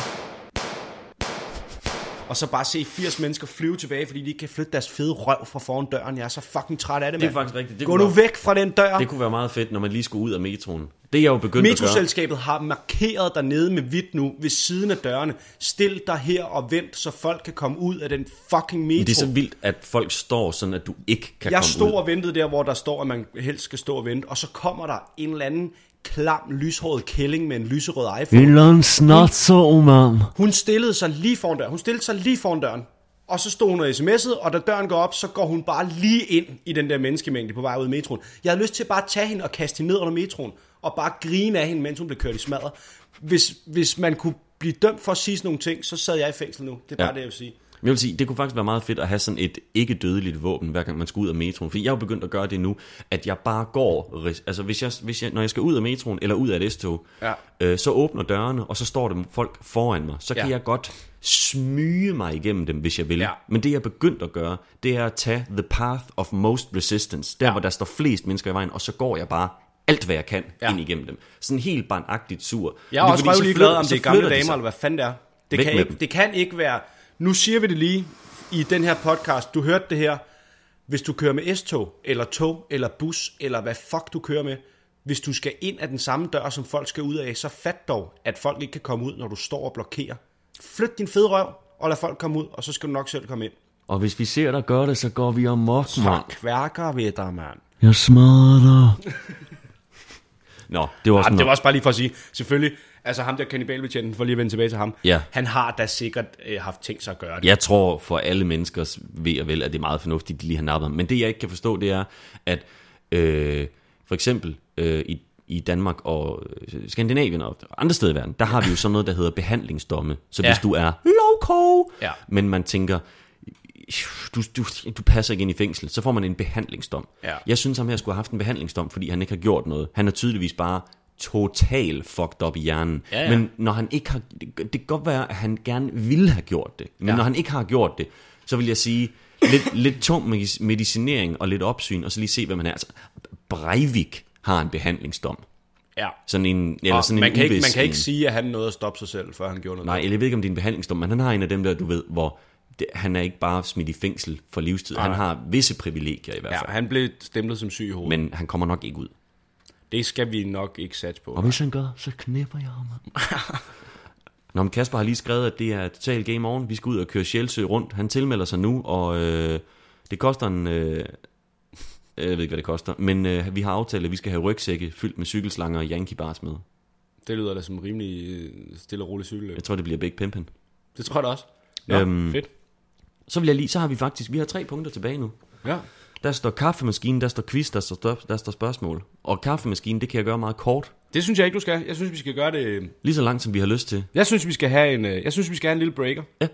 Og så bare se 80 mennesker flyve tilbage, fordi de ikke kan flytte deres fede røv fra foran døren. Jeg er så fucking træt af det, Det er faktisk rigtigt. Det Gå nu være- væk fra den dør. Det kunne være meget fedt, når man lige skulle ud af metroen. Det er jeg jo begyndt at gøre. Metroselskabet har markeret dernede med hvidt nu, ved siden af dørene. Stil dig her og vent, så folk kan komme ud af den fucking metro. Det er så vildt, at folk står sådan, at du ikke kan Jeg komme stod ud. og ventede der, hvor der står, at man helst skal stå og vente, og så kommer der en eller anden klam, lyshåret kælling med en lyserød iPhone. Eller snart så. Hun stillede sig lige foran døren. Hun stillede sig lige foran døren. Og så stod hun og sms'ede, og da døren går op, så går hun bare lige ind i den der menneskemængde på vej ud af metroen. Jeg havde lyst til bare at tage hende og kaste hende ned under metroen, og bare grine af hende, mens hun blev kørt i smadret. Hvis, hvis man kunne blive dømt for at sige sådan nogle ting, så sad jeg i fængsel nu. Det er bare Ja. det, jeg vil sige. Jeg vil sige, det kunne faktisk være meget fedt at have sådan et ikke-dødeligt våben, hver gang man skal ud af metroen. For jeg er jo begyndt at gøre det nu, at jeg bare går, altså hvis jeg, hvis jeg, når jeg skal ud af metroen, eller ud af et S-tog, Ja. øh, så åbner dørene, og så står der folk foran mig. Så kan Ja. jeg godt smyge mig igennem dem, hvis jeg vil. Ja. Men det jeg er begyndt at gøre, det er at tage the path of most resistance, der Ja. hvor der står flest mennesker i vejen, og så går jeg bare alt, hvad jeg kan Ja. ind igennem dem. Sådan helt barnagtigt sur. Jeg er også røvlig glad, om det er gamle de damer, sig. eller hvad fanden det er. Det Væk kan, ikke, det kan ikke være... Nu siger vi det lige i den her podcast. Du hørte det her. Hvis du kører med S-tog, eller tog, eller bus, eller hvad fuck du kører med, hvis du skal ind af den samme dør, som folk skal ud af, så fat dog, at folk ikke kan komme ud, når du står og blokerer. Flyt din fede røv, og lad folk komme ud, og så skal du nok selv komme ind. Og hvis vi ser dig gøre det, så går vi amok, mand. Kværker ved dig, mand. Jeg smadrer dig. Nå, det var også Ej, det var også bare lige for at sige, selvfølgelig, altså ham der kannibalbetjenten, for lige at vende tilbage til ham, Ja. han har da sikkert øh, haft tænkt sig at gøre det. Jeg tror for alle menneskers ved og vel, at det er meget fornuftigt, at de lige har nappet ham. Men det jeg ikke kan forstå, det er, at øh, for eksempel øh, i, i Danmark og øh, Skandinavien og andre steder i verden, der har vi jo sådan noget, der hedder behandlingsdomme. Så Ja. hvis du er loco, Ja. men man tænker, du, du, du passer ikke ind i fængsel, så får man en behandlingsdom. Ja. Jeg synes, ham her skulle have haft en behandlingsdom, fordi han ikke har gjort noget. Han er tydeligvis bare total fucked up i hjernen. Ja, ja. Men når han ikke har... Det, kan godt være, at han gerne ville have gjort det. Men Ja. ja. når han ikke har gjort det, så vil jeg sige, lidt, lidt tung medicinering og lidt opsyn, og så lige se, hvem han er. Altså, Breivik har en behandlingsdom. Ja. Sådan en, eller Og sådan man, en kan ikke, man kan ikke sige, at han nåede at stoppe sig selv, før han gjorde noget. Nej, eller jeg ved ikke, om det er en behandlingsdom, men han har en af dem der, du ved, hvor det, han er ikke bare smidt i fængsel for livstid. Han Nej. har visse privilegier i hvert Ja, fald. han blev stemplet som syg i hovedet. Men han kommer nok ikke ud. det skal vi nok ikke satse på. Og hvis han gør, så knipper jeg ham. Nå, men Kasper har lige skrevet, at det er total game on. Vi skal ud og køre Sjælsø rundt. Han tilmelder sig nu, og øh, det koster en... Øh, jeg ved ikke, hvad det koster. Men øh, vi har aftalt, at vi skal have rygsække fyldt med cykelslanger og Yankee bars med. Det lyder da som rimelig øh, stille og rolig cykelløb. Jeg tror, det bliver Big Pimpin. Det tror jeg da også. Nå, Øhm, fedt. Så vil jeg lige... Så har vi faktisk... Vi har tre punkter tilbage nu. Ja. Der står kaffemaskinen, der står quiz, der står, der står spørgsmål. Og kaffemaskinen, det kan jeg gøre meget kort. Det synes jeg ikke, du skal. Jeg synes, vi skal gøre det... Lige så langt, som vi har lyst til. Jeg synes, vi skal have en, øh, jeg synes, vi skal have en lille breaker. Ja.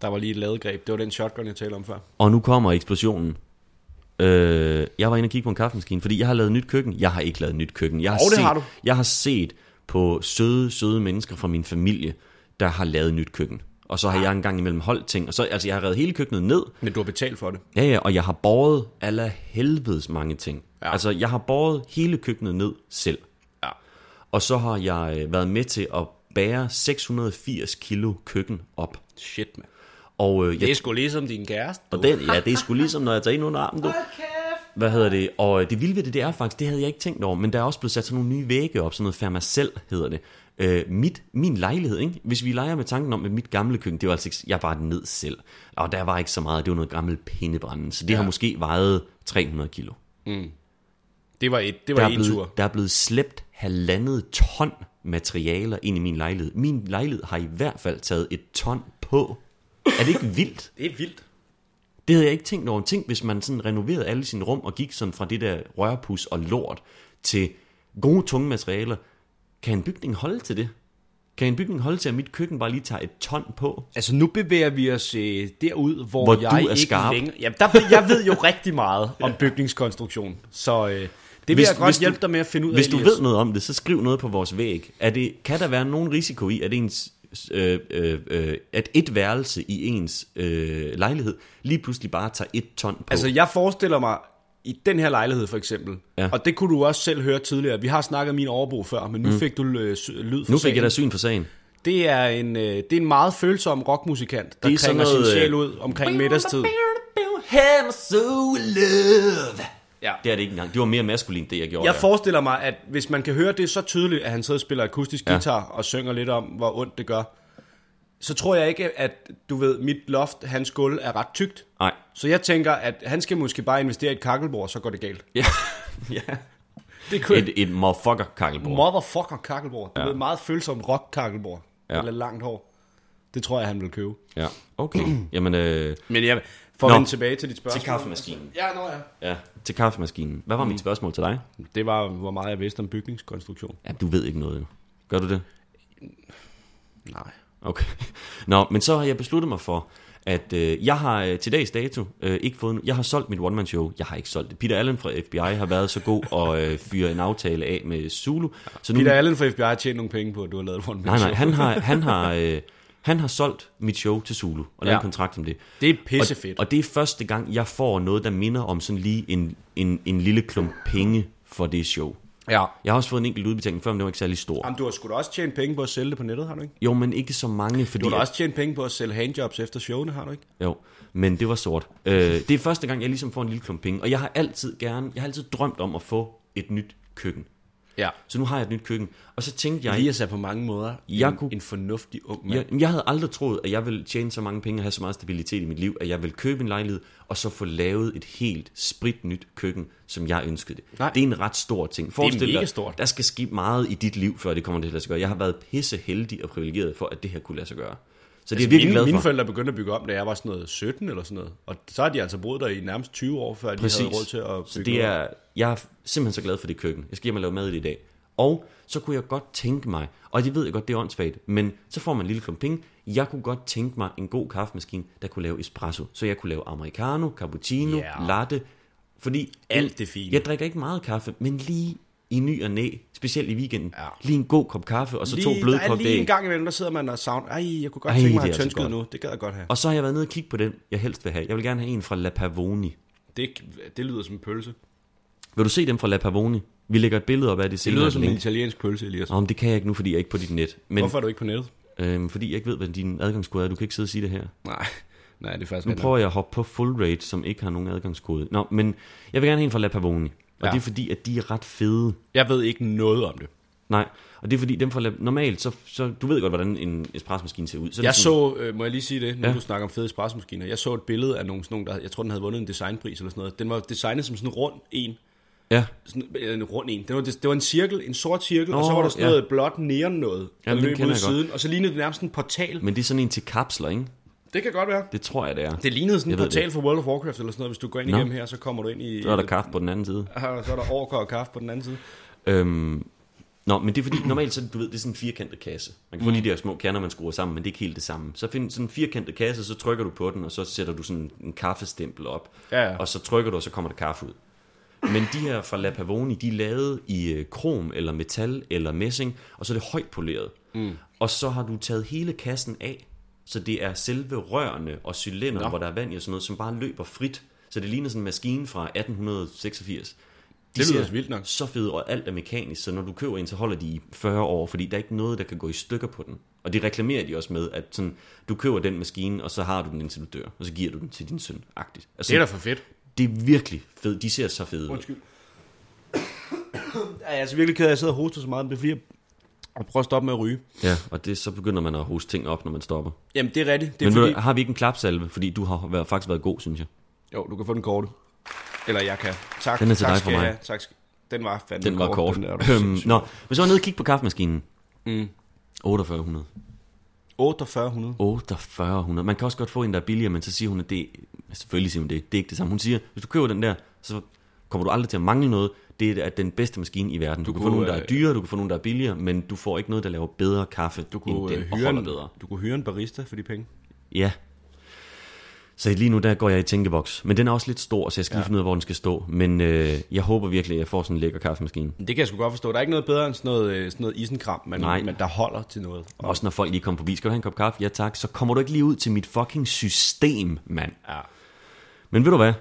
Der var lige et ladegreb. Det var den shotgun, jeg talte om før. Og nu kommer eksplosionen. Øh, jeg var inde og kigge på en kaffemaskine, fordi jeg har lavet nyt køkken. Jeg har ikke lavet nyt køkken. Jeg har, det set, har du. jeg har set på søde, søde mennesker fra min familie, der har lavet nyt køkken. Og så har jeg engang imellem holdt ting. Og så, altså, jeg har revet hele køkkenet ned. Men du har betalt for det. Ja, ja, og jeg har båret alle helvedes mange ting. Ja. Ja. Altså, jeg har båret hele køkkenet ned selv. Ja. Og så har jeg øh, været med til at bære 680 kilo køkken op. Shit, mand. Og øh, jeg Det er sgu ligesom din kæreste. Og den, ja, det er sgu ligesom, når jeg tager ind under armen, du. Hvad hedder det? Og øh, det vilde ved det, det er faktisk, det havde jeg ikke tænkt over, men der er også blevet sat sådan nogle nye vægge op, sådan noget Fermacell hedder det. Øh, mit, min lejlighed, ikke? hvis vi leger med tanken om, at mit gamle køkken, det var altså ikke, jeg det ned selv. Og der var ikke så meget, det var noget gammelt pindebrænde, så det ja. har måske vejet 300 kilo. Det var, et, det Der var er, en tur. blevet, der er blevet slæbt halvandet ton materialer ind i min lejlighed. Min lejlighed har i hvert fald taget et ton på. Er det ikke vildt? Det er vildt. Det havde jeg ikke tænkt over. Tænk, hvis man sådan renoverede alle sine rum og gik sådan fra det der rørpus og lort til gode, tunge materialer. Kan en bygning holde til det? Kan en bygning holde til, at mit køkken bare lige tager et ton på? Altså nu bevæger vi os øh, derud, hvor, Hvor jeg du er ikke skarp. længere... Jamen, der, jeg ved jo rigtig meget om bygningskonstruktion, så øh, det vil Hvis- jeg godt hvis du- hjælpe dig med at finde ud Hvis af, du Elias. ved noget om det, så skriv noget på vores væg. Er det, kan der være nogen risiko i, at ens øh, øh, øh, at et værelse i ens øh, lejlighed lige pludselig bare tager et ton på? Altså jeg forestiller mig, i den her lejlighed for eksempel, ja. Og det kunne du også selv høre tidligere, vi har snakket om min overbo før, men nu mm. fik du øh, lyd for nu fik sagen. jeg da syn for sagen. Det er en, øh, det er en meget følsom rockmusikant, der Det er sådan krænger sin noget, sjæl øh, ud omkring middagstid. So love. Ja. Det er det ikke engang. Det var mere maskulint, det jeg gjorde Jeg der. forestiller mig, at hvis man kan høre det så tydeligt, at han sidder og spiller akustisk Ja. guitar og synger lidt om, hvor ondt det gør, så tror jeg ikke, at du ved, mit loft, hans gulv er ret tykt. Nej. Så jeg tænker, at han skal måske bare investere i et kakkelbord, så går det galt. Ja. ja. Det kunne Et, et motherfucker kakkelbord. Motherfucker kakkelbord. Du Ja. ved, meget følsomt rock kakkelbord. Ja. Eller langt hår. Det tror jeg, han vil købe. Ja, okay. Jamen, øh, Men jeg, for at Nå. vende tilbage til dit spørgsmål. til kaffemaskinen. Ja, nå ja. Ja, til kaffemaskinen. Hvad var mit spørgsmål til dig? Det var, hvor meget jeg vidste om bygningskonstruktion. Ja, du ved ikke noget. Gør du det? Nej. Okay. Nå, men så har jeg besluttet mig for, at øh, jeg har øh, til dags dato øh, ikke fået... Jeg har solgt mit one-man-show. Jeg har ikke solgt det. Peter Allen fra FBI har været så god at øh, fyre en aftale af med Zulu. Så nu, Peter Allen fra FBI har tjent nogle penge på, at du har lavet et one nej, nej, han har, han har, øh, han har solgt mit show til Zulu og lavet Ja. en kontrakt om det. Det er pissefedt. Og, og det er første gang, jeg får noget, der minder om sådan lige en, en, en lille klump penge for det show. Ja. Jeg har også fået en enkelt udbetaling før, men det var ikke særlig stor. Jamen, du har sgu da også tjent penge på at sælge det på nettet, har du ikke? Jo, men ikke så mange, fordi... Du har også tjent penge på at sælge handjobs efter showene, har du ikke? Jo, men det var sort. Øh, det er første gang, jeg ligesom får en lille klump penge, og jeg har altid gerne, jeg har altid drømt om at få et nyt køkken. Ja. Så nu har jeg et nyt køkken, og så tænkte jeg, Elias er på mange måder Jeg en, kunne- en fornuftig ung mand. jeg, jeg havde aldrig troet, at jeg ville tjene så mange penge og have så meget stabilitet i mit liv, at jeg ville købe en lejlighed, og så få lavet et helt spritnyt køkken, som jeg ønskede det. Nej. Det er en ret stor ting. Forestil mega dig, stort. Der skal ske meget i dit liv, før det kommer til at lade sig gøre. Jeg har været pisse heldig og privilegeret for, at det her kunne lade sig gøre. Så det er jeg virkelig mine, glad for. mine forældre begyndte at bygge om, da jeg var sådan noget 17 eller sådan noget. Og så har de altså boet der i nærmest 20 år, før de Præcis. havde råd til at bygge Så det er, jeg er simpelthen så glad for det køkken. Jeg skal hjem og lave mad i det i dag. Og så kunne jeg godt tænke mig, og det ved jeg godt, det er åndssvagt, men så får man en lille klump penge. Jeg kunne godt tænke mig en god kaffemaskine, der kunne lave espresso. Så jeg kunne lave americano, cappuccino, Ja. latte. Fordi Alt det fine. Jeg drikker ikke meget kaffe, men lige i ny og næ, specielt i weekenden, Ja. lige en god kop kaffe, og så Lige, to er blødkogte lige en gang imellem, der sidder man og savner, ej, jeg kunne godt Ej, tænke mig at det have altså godt. nu. Det gad jeg godt have. Og så har jeg været nede og kigge på den, jeg helst vil have. Jeg vil gerne have en fra La Pavoni. Det, det lyder som en pølse. Vil du se dem fra La Pavoni? Vi lægger et billede op af det Det senere. lyder som en italiensk pølse, Elias. Nå, men det kan jeg ikke nu, fordi jeg er ikke på dit net. Men, Hvorfor er du ikke på nettet? øhm, fordi jeg ikke ved, hvad din adgangskode er. Du kan ikke sidde og sige det her. Nej, nej, det er faktisk Nu prøver jeg at hoppe på full rate, som ikke har nogen adgangskode. Nå, men jeg vil gerne have en fra La Pavoni. Og Ja. ja. det er fordi, at de er ret fede. Jeg ved ikke noget om det. Nej, og det er fordi, dem fra. Normalt, så, så du ved godt, hvordan en espressomaskine ser ud. Så Jeg sådan- så, øh, må jeg lige sige det, nu Ja. ja. du snakker om fede espressomaskiner. Jeg så et billede af nogen, sådan nogle, der, jeg tror, den havde vundet en designpris eller sådan noget. Den var designet som sådan en rund en. Ja, Sådan, øh, en rund en. Det var, det var en cirkel, en sort cirkel, og så var der sådan ja. noget blåt neon noget, der den løb ud siden. Og så lignede det nærmest en portal. men det er sådan en til kapsler, ikke? Det kan godt være. Det tror jeg, det er. Det lignede sådan en portal for World of Warcraft eller sådan noget. Hvis du går ind Nå. igennem her, så kommer du ind i... Så er der kaffe på den anden side. Så er der overkørt kaffe på den anden side. Øhm, nå, men det er fordi, normalt så, du ved, det er sådan en firkantet kasse. Man kan få de der små kerner, man skruer sammen, men det er ikke helt det samme. Så find sådan en firkantet kasse, så trykker du på den, og så sætter du sådan en kaffestempel op. Ja, ja. Og så trykker du, og så kommer der kaffe ud. Men de her fra La Pavoni, de er lavet i øh, krom, eller metal, eller messing, og så er det højt poleret. Mm. Og så har du taget hele kassen af, så det er selve rørene og cylinder, hvor der er vand i og sådan noget, som bare løber frit. Så det ligner sådan en maskine fra 1886. De Det lyder ser vildt nok. så fede, og alt er mekanisk, så når du køber en, så holder de i 40 år, fordi der er ikke noget, der kan gå i stykker på den. Og det reklamerer de også med, at sådan, du køber den maskine, og så har du den indtil du dør, og så giver du den til din søn, agtigt. Altså, Det er da for fedt. det er virkelig fedt. De ser så fede ud. Undskyld. Jeg er altså virkelig ked af, at jeg sidder og hoster så meget, men det er fordi, jeg prøver at stoppe med at ryge. Ja, og det, så begynder man at hoste ting op, når man stopper. Jamen, det er rigtigt. Det er Men fordi... fordi... har vi ikke en klapsalve? Fordi du har været, faktisk været god, synes jeg. Jo, du kan få den korte. Eller jeg kan. Tak, Den er til tak dig for jeg mig. have. Tak. Den var fandme Den var kort. Den der, er du Øhm. Nå, hvis jeg var nede og kigge på kaffemaskinen. Mm. 4800. 4800. 4800. Man kan også godt få en, der er billigere, men så siger hun, at det selvfølgelig siger hun det, det er ikke det samme. Hun siger, hvis du køber den der, så kommer du aldrig til at mangle noget. Det er den bedste maskine i verden. Du, du kan få kunne, nogen, der er øh, dyrere, du kan få nogen, der er billigere, men du får ikke noget, der laver bedre kaffe, Du kunne, end den, øh, og hyre holder en, bedre. du kunne hyre en barista for de penge. Ja. Så lige nu, der går jeg i tænkeboks. Men den er også lidt stor, så jeg skal lige Ja. finde ud af, hvor den skal stå. Men øh, jeg håber virkelig, at jeg får sådan en lækker kaffemaskine. Det kan jeg sgu godt forstå. Der er ikke noget bedre end sådan noget, øh, sådan noget isenkram, men, Nej. men der holder til noget. Og, Også når folk lige kommer forbi, skal du have en kop kaffe? Ja tak. Så kommer du ikke lige ud til mit fucking system, mand. ja. Men ved du hvad?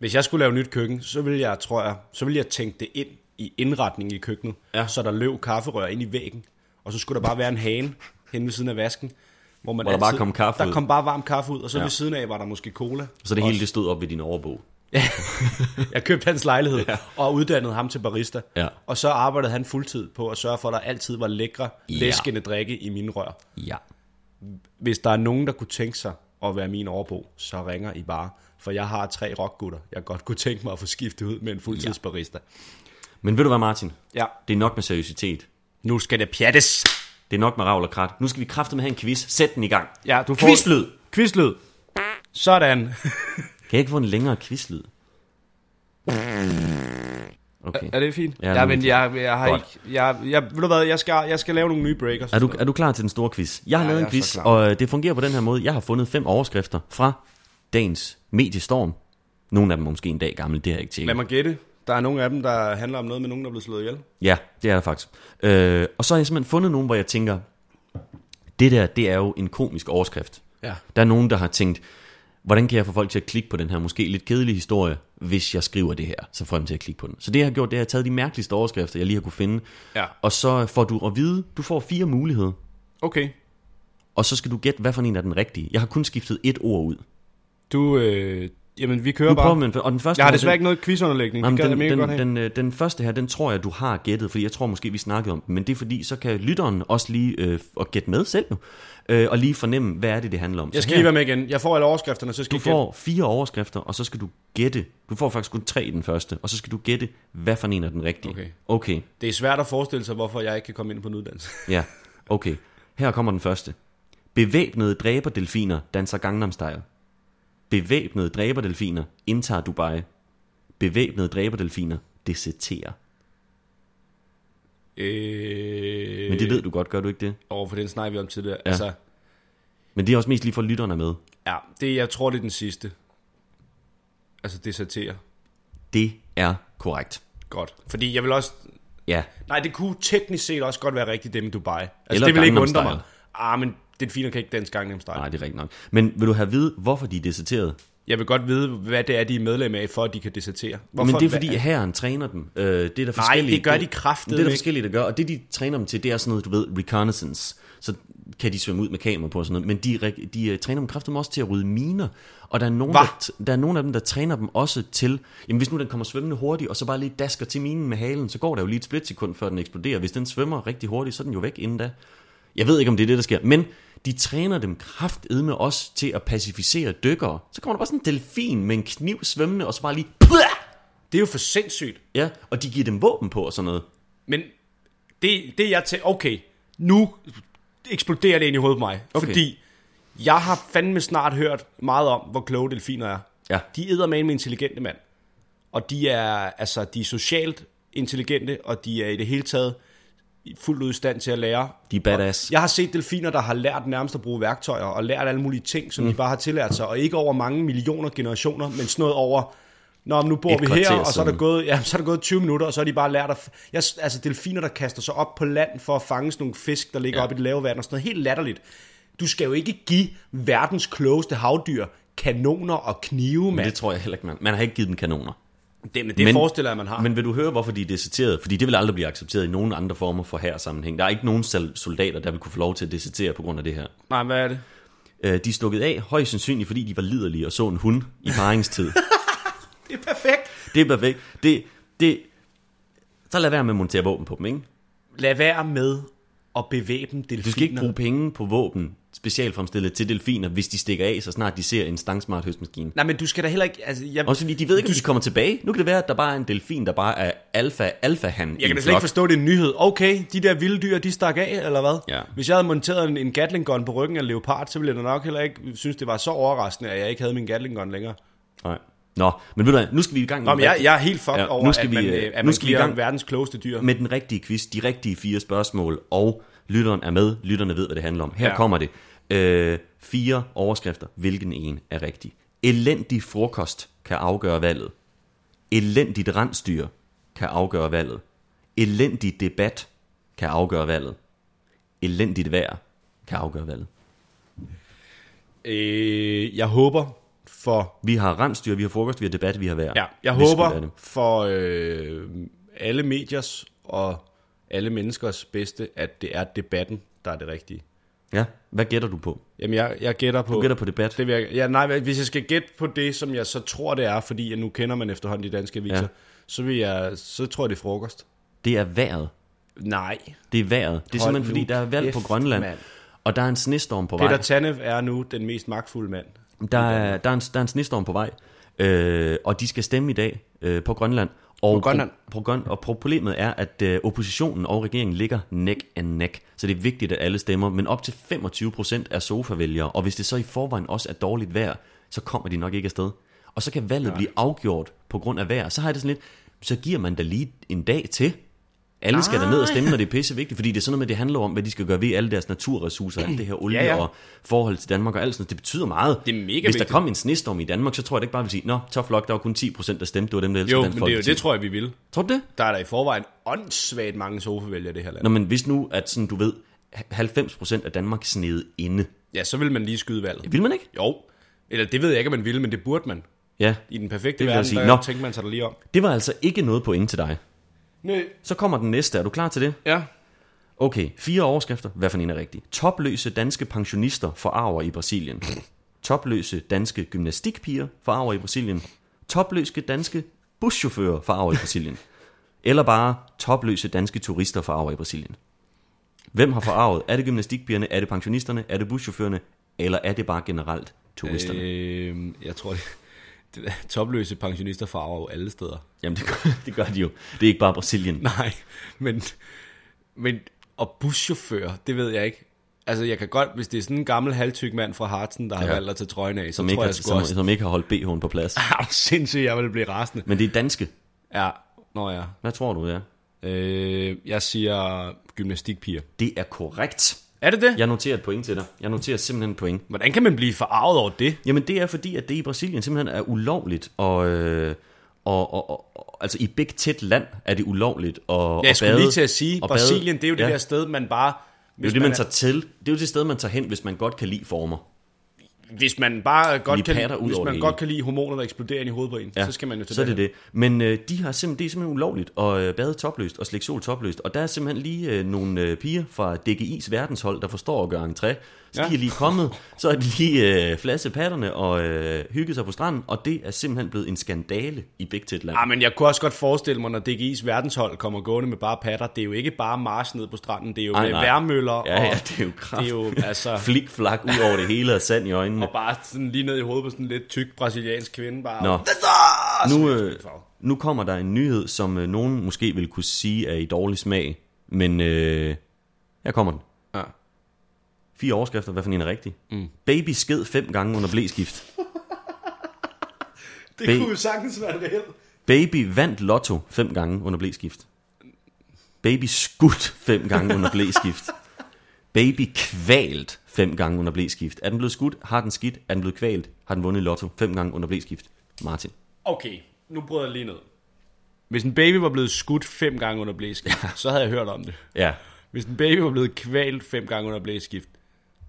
Hvis jeg skulle lave nyt køkken, så ville jeg, tror jeg, så ville jeg tænke det ind i indretningen i køkkenet, Ja. så der løb kafferør ind i væggen, og så skulle der bare være en hane hen ved siden af vasken, hvor, man Hvor der bare kom kaffe Der ud. kom bare varm kaffe ud, og så Ja. ved siden af var der måske cola. Så det Også. hele det stod op ved din overbog. Jeg købte hans lejlighed ja. og uddannede ham til barista. Ja. Og så arbejdede han fuldtid på at sørge for, at der altid var lækre, Ja. læskende drikke i mine rør. Ja. Hvis der er nogen, der kunne tænke sig at være min overbo, så ringer I bare. For jeg har tre rockgutter, jeg godt kunne tænke mig at få skiftet ud med en fuldtidsbarista. Men ved du hvad, Martin? Ja. Det er nok med seriøsitet. Nu skal det pjattes. Det er nok med ravl og krat. Nu skal vi kraftedeme have en quiz. Sæt den i gang. Ja, du får... Quizlyd. Quizlyd. Sådan. Kan jeg ikke få en længere quizlyd? Okay. er det fint? Ja, Ja, er men jeg, jeg har Godt. ikke... Jeg, jeg, ved du hvad, jeg skal, jeg skal lave nogle nye breakers. Er du, er du klar til den store quiz? Jeg har Ja, lavet en er quiz, og øh, det fungerer på den her måde. Jeg har fundet fem overskrifter fra dagens mediestorm. Nogle af dem er måske en dag gamle, det har jeg ikke tjekket. Lad mig gætte. Der er nogle af dem, der handler om noget med nogen, der er blevet slået ihjel. Ja, det er der faktisk. Øh, og så har jeg simpelthen fundet nogle, hvor jeg tænker, det der, det er jo en komisk overskrift. Ja. Der er nogen, der har tænkt, hvordan kan jeg få folk til at klikke på den her måske lidt kedelige historie, hvis jeg skriver det her, så får jeg dem til at klikke på den. Så det jeg har gjort, det er at jeg har taget de mærkeligste overskrifter, jeg lige har kunne finde, Ja. og så får du at vide, du får fire muligheder, Okay. og så skal du gætte, hvad for en er den rigtige. Jeg har kun skiftet et ord ud. Du, øh, jamen vi kører Nu bare. man, og den første Jeg har desværre den- ikke noget quizunderlægning. Jamen, den, mega godt den, den, øh, den første her, den tror jeg, du har gættet, fordi jeg tror måske, vi snakkede om den, men det er fordi, så kan lytteren også lige øh, og gætte med selv nu, øh, og lige fornemme, hvad er det, det handler om. Jeg skal lige være med igen. Jeg får alle overskrifterne, så skal du får fire overskrifter, og så skal du gætte. Du får faktisk kun tre i den første, og så skal du gætte, hvad for en er den rigtige. Okay. Okay, Det er svært at forestille sig, hvorfor jeg ikke kan komme ind på en uddannelse. ja, okay. Her kommer den første. Bevæbnede dræberdelfiner danser Gangnam Style. Bevæbnede dræberdelfiner indtager Dubai. Bevæbnede dræberdelfiner deserterer. Øh, Men det ved du godt, gør du ikke det? Over for den snakker vi om tidligere. Ja. Altså, Men det er også mest lige for lytterne med. ja, det, jeg tror, det er den sidste. Altså, desertere. Det er korrekt. Godt. Fordi jeg vil også... Ja, Nej, det kunne teknisk set også godt være rigtigt det med Dubai. Altså, Eller det vil ikke Gangnam undre mig. Ah, men delfiner kan ikke dansk Gangnam Style. nej, det er rigtigt nok. Men vil du have at vide, hvorfor de er deserteret? Jeg vil godt vide, hvad det er, de er medlem af, for at de kan desertere. Hvorfor, Men det er fordi, hvad- herren træner dem. Øh, det er der forskellige, det gør de kraftedeme Det er der forskellige, der gør. Og det, de træner dem til, det er sådan noget, du ved, reconnaissance. Så kan de svømme ud med kamera på og sådan noget. Men de, de uh, træner dem kraftedeme også til at rydde miner. Og der er, nogen, der, der er nogen af dem, der træner dem også til... Jamen hvis nu den kommer svømmende hurtigt, og så bare lige dasker til minen med halen, så går der jo lige et splitsekund, før den eksploderer. Hvis den svømmer rigtig hurtigt, så er den jo væk inden da. Jeg ved ikke, om det er det, der sker. Men de træner dem kraftedme også til at pacificere dykkere. Så kommer der bare sådan en delfin med en kniv svømmende, og så bare lige... Det er jo for sindssygt. Ja, og de giver dem våben på og sådan noget. Men det, det jeg til, okay, nu eksploderer det ind i hovedet på mig. Okay. Fordi jeg har fandme snart hørt meget om, hvor kloge delfiner er. Ja. De æder med intelligente mand. Og de er, altså, de er socialt intelligente, og de er i det hele taget fuldt ud i stand til at lære. De er badass. Jeg har set delfiner, der har lært nærmest at bruge værktøjer, og lært alle mulige ting, som mm. de bare har tillært sig, og ikke over mange millioner generationer, men sådan noget over, Nå, men nu bor Et vi her, og så er, der gået, ja, så er der gået 20 minutter, og så har de bare lært at... Jeg, altså delfiner, der kaster sig op på land for at fange sådan nogle fisk, der ligger ja. Op i det lave vand, og sådan noget helt latterligt. Du skal jo ikke give verdens klogeste havdyr kanoner og knive, Men mand. det tror jeg heller ikke, man. Man har ikke givet dem kanoner. Det, men det men, forestiller jeg, man har. Men vil du høre, hvorfor de er deserteret? Fordi det vil aldrig blive accepteret i nogen andre former for her sammenhæng. Der er ikke nogen sol- soldater, der vil kunne få lov til at desertere på grund af det her. Nej, hvad er det? Øh, De er stukket af, højst sandsynligt, fordi de var liderlige og så en hund i paringstid. Det er perfekt. det er perfekt. Det, det, så lad være med at montere våben på dem, ikke? Lad være med at bevæbne delfiner. Du skal ikke bruge penge på våben specialfremstillet til delfiner, hvis de stikker af, så snart de ser en stangsmart høstmaskine. Nej, men du skal da heller ikke... Altså, jeg, Også fordi de ved ikke, om de kommer tilbage. Nu kan det være, at der bare er en delfin, der bare er alfa, alfa han Jeg kan da slet ikke forstå, det en nyhed. Okay, de der vilde dyr, de stak af, eller hvad? Ja. Hvis jeg havde monteret en, en Gatling gun på ryggen af en leopard, så ville jeg da nok heller ikke synes, det var så overraskende, at jeg ikke havde min Gatling gun længere. Nej. Nå, men ved du nu skal vi i gang med, Nå, men jeg, jeg er helt fucked Ja, over, nu skal at vi, man, øh, øh, at nu man skal vi i gang. verdens klogeste dyr. med den rigtige quiz, de rigtige fire spørgsmål, og lytteren er med, lytterne ved, hvad det handler om. Her ja. kommer det. Øh, fire overskrifter. Hvilken en er rigtig? Elendig frokost kan afgøre valget. Elendigt rensdyr kan afgøre valget. Elendig debat kan afgøre valget. Elendigt vejr kan afgøre valget. Øh, jeg håber for... Vi har rensdyr, vi har frokost, vi har debat, vi har vejr. Ja, jeg håber for øh, alle mediers og alle menneskers bedste, at det er debatten, der er det rigtige. Ja, hvad gætter du på? Jamen, jeg, jeg gætter på... Du gætter på debat. Det vil jeg, ja, nej, hvis jeg skal gætte på det, som jeg så tror, det er, fordi jeg nu kender man efterhånden de danske aviser, ja. Så, vil jeg, så tror jeg, det er frokost. Det er vejret. Nej. Det er vejret. Det er Hold simpelthen fordi, der er valg på Grønland. mand. Og der er en snestorm på Peter vej. Tanev er nu den mest magtfulde mand. Der er, der, er en, der er en snestorm på vej. Øh, og de skal stemme i dag øh, på Grønland. Og På Grønland? Pro, på, Grøn- og pro- problemet er, at øh, oppositionen og regeringen ligger neck and neck. Så det er vigtigt, at alle stemmer. Men op til 25 procent er sofavælgere. Og hvis det så i forvejen også er dårligt vejr, så kommer de nok ikke afsted. Og så kan valget ja. blive afgjort på grund af vejr. Så har jeg det sådan lidt, så giver man da lige en dag til. Alle skal da ned og stemme, når det er pisse vigtigt, fordi det er sådan noget med, det handler om, hvad de skal gøre ved alle deres naturressourcer, alt det her olie Ja, ja, ja. ja. og forhold til Danmark og alt sådan noget. Det betyder meget. Det er mega Hvis vigtigt. der kom en snestorm i Danmark, så tror jeg det ikke bare vil sige, nå, tough luck, der var kun 10% der stemte, det var dem, der elsker Jo, men det, er jo, Folkeparti." det tror jeg, vi vil. Tror du det? Der er der i forvejen åndssvagt mange sofavælgere i det her land. Nå, men hvis nu, at sådan, du ved, 90% af Danmark snede inde. Ja, så vil man lige skyde valget. Vil man ikke? Jo. Eller det ved jeg ikke, om man ville, men det burde man. Ja. I den perfekte Det vil jeg verden, sige. der Nå. tænker man sig der lige om. Det var altså ikke noget point til dig. Nej. Så kommer den næste. Er du klar til det? Ja. Okay, fire overskrifter. Hvad for en er rigtig? Topløse danske pensionister forarver i Brasilien. Topløse danske gymnastikpiger forarver i Brasilien. Topløse danske buschauffører forarver i Brasilien. Eller bare topløse danske turister forarver i Brasilien. Hvem har forarvet? Er det gymnastikpigerne? Er det pensionisterne? Er det buschaufførerne? Eller er det bare generelt turisterne? Øh. Jeg tror, det, topløse pensionister farver jo alle steder. Jamen det gør, det gør de jo. Det er ikke bare Brasilien. Nej, men, men og buschauffør, det ved jeg ikke. Altså, jeg kan godt, hvis det er sådan en gammel halvtyk mand fra Hartsen, der har Ja. valgt at tage trøjen af, så Som tror ikke, jeg har, sgu som, også... som ikke har holdt BH'en på plads. Ah, sindssygt, jeg vil blive rasende. Men det er danske. Ja, nå ja. Hvad tror du, det er? Øh, jeg siger gymnastikpiger. Det er korrekt. Er det det? Jeg noterer et point til dig. Jeg noterer simpelthen et point. Hvordan kan man blive forarvet over det? Jamen det er fordi, at det i Brasilien simpelthen er ulovligt, og, øh, og, og, og, altså i begge tæt land er det ulovligt at, Jeg at skulle bade. lige til at sige, Brasilien, det er jo det ja. der sted, man bare... Det er jo det, man tager til. Det er jo det sted, man tager hen, hvis man godt kan lide former. Hvis man bare godt kan, hvis man godt kan lide hormoner, der eksploderer ind i hovedet på en, så skal man jo til så er det det. det. Men øh, de har simpelthen, det er simpelthen ulovligt at øh, bade topløst og slække sol topløst. Og der er simpelthen lige øh, nogle øh, piger fra DGI's verdenshold, der forstår at gøre entré. Så Ja. ja. de er lige kommet, så er de lige øh, flasset patterne og øh, hygget sig på stranden. Og det er simpelthen blevet en skandale i Big Tit Land. Ah, men jeg kunne også godt forestille mig, når DGI's verdenshold kommer gående med bare patter, det er jo ikke bare mars ned på stranden, det er jo Ej, med nej. værmøller Ja, og, ja, det er jo kraft. det er jo altså, Flik-flak ud over det hele og sand i øjnene. og bare sådan lige ned i hovedet på sådan en lidt tyk brasiliansk kvinde. Bare, Nå. Nu, Nu, øh, nu kommer der en nyhed, som øh, nogen måske vil kunne sige er i dårlig smag. Men øh, her kommer den. Ja. Fire overskrifter, hvad for en er rigtig? Mm. Baby sked fem gange under blæskift. Det Be- kunne jo sagtens være reelt. Baby vandt lotto fem gange under blæskift. Baby skudt fem gange under blæskift. Baby kvalt fem gange under blæskift. Er den blevet skudt? Har den skidt? Er den blevet kvalt? Har den vundet lotto fem gange under blæskift? Martin. Okay, nu bryder jeg lige ned. Hvis en baby var blevet skudt fem gange under blæskift, så havde jeg hørt om det. Ja. Hvis en baby var blevet kvalt fem gange under blæskift,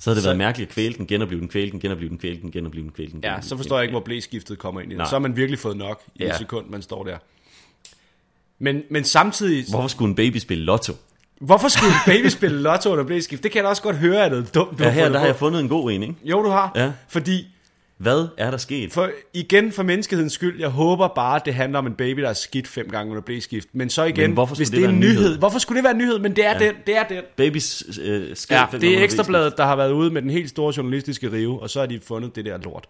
Så havde det Så- været mærkeligt at kvæle den, genopleve den, kvæle den, genopleve den, kvæle den, genopleve den, kvæle den. ja, så forstår jeg ikke, hvor blæskiftet kommer ind i det. Så har man virkelig fået nok i ja. Ja. et sekund, man står der. Men, men samtidig, Hvorfor skulle en baby spille lotto? hvorfor skulle en baby spille lotto under blæskift? Det kan jeg da også godt høre er noget dumt. du Ja, her der har jeg fundet en god en, ikke? Jo, du har. Ja. Fordi, Hvad er der sket? for, igen for menneskehedens skyld, jeg håber bare, at det handler om en baby, der er skidt fem gange under blæskift. Men så igen, Men hvorfor hvis skulle det, det er en være en nyhed. nyhed? Hvorfor skulle det være en nyhed? Men det er ja. den, det er den. Babys øh, sked Ja, fem det er Ekstrabladet, der har været ude med den helt store journalistiske rive, og så har de fundet det der lort.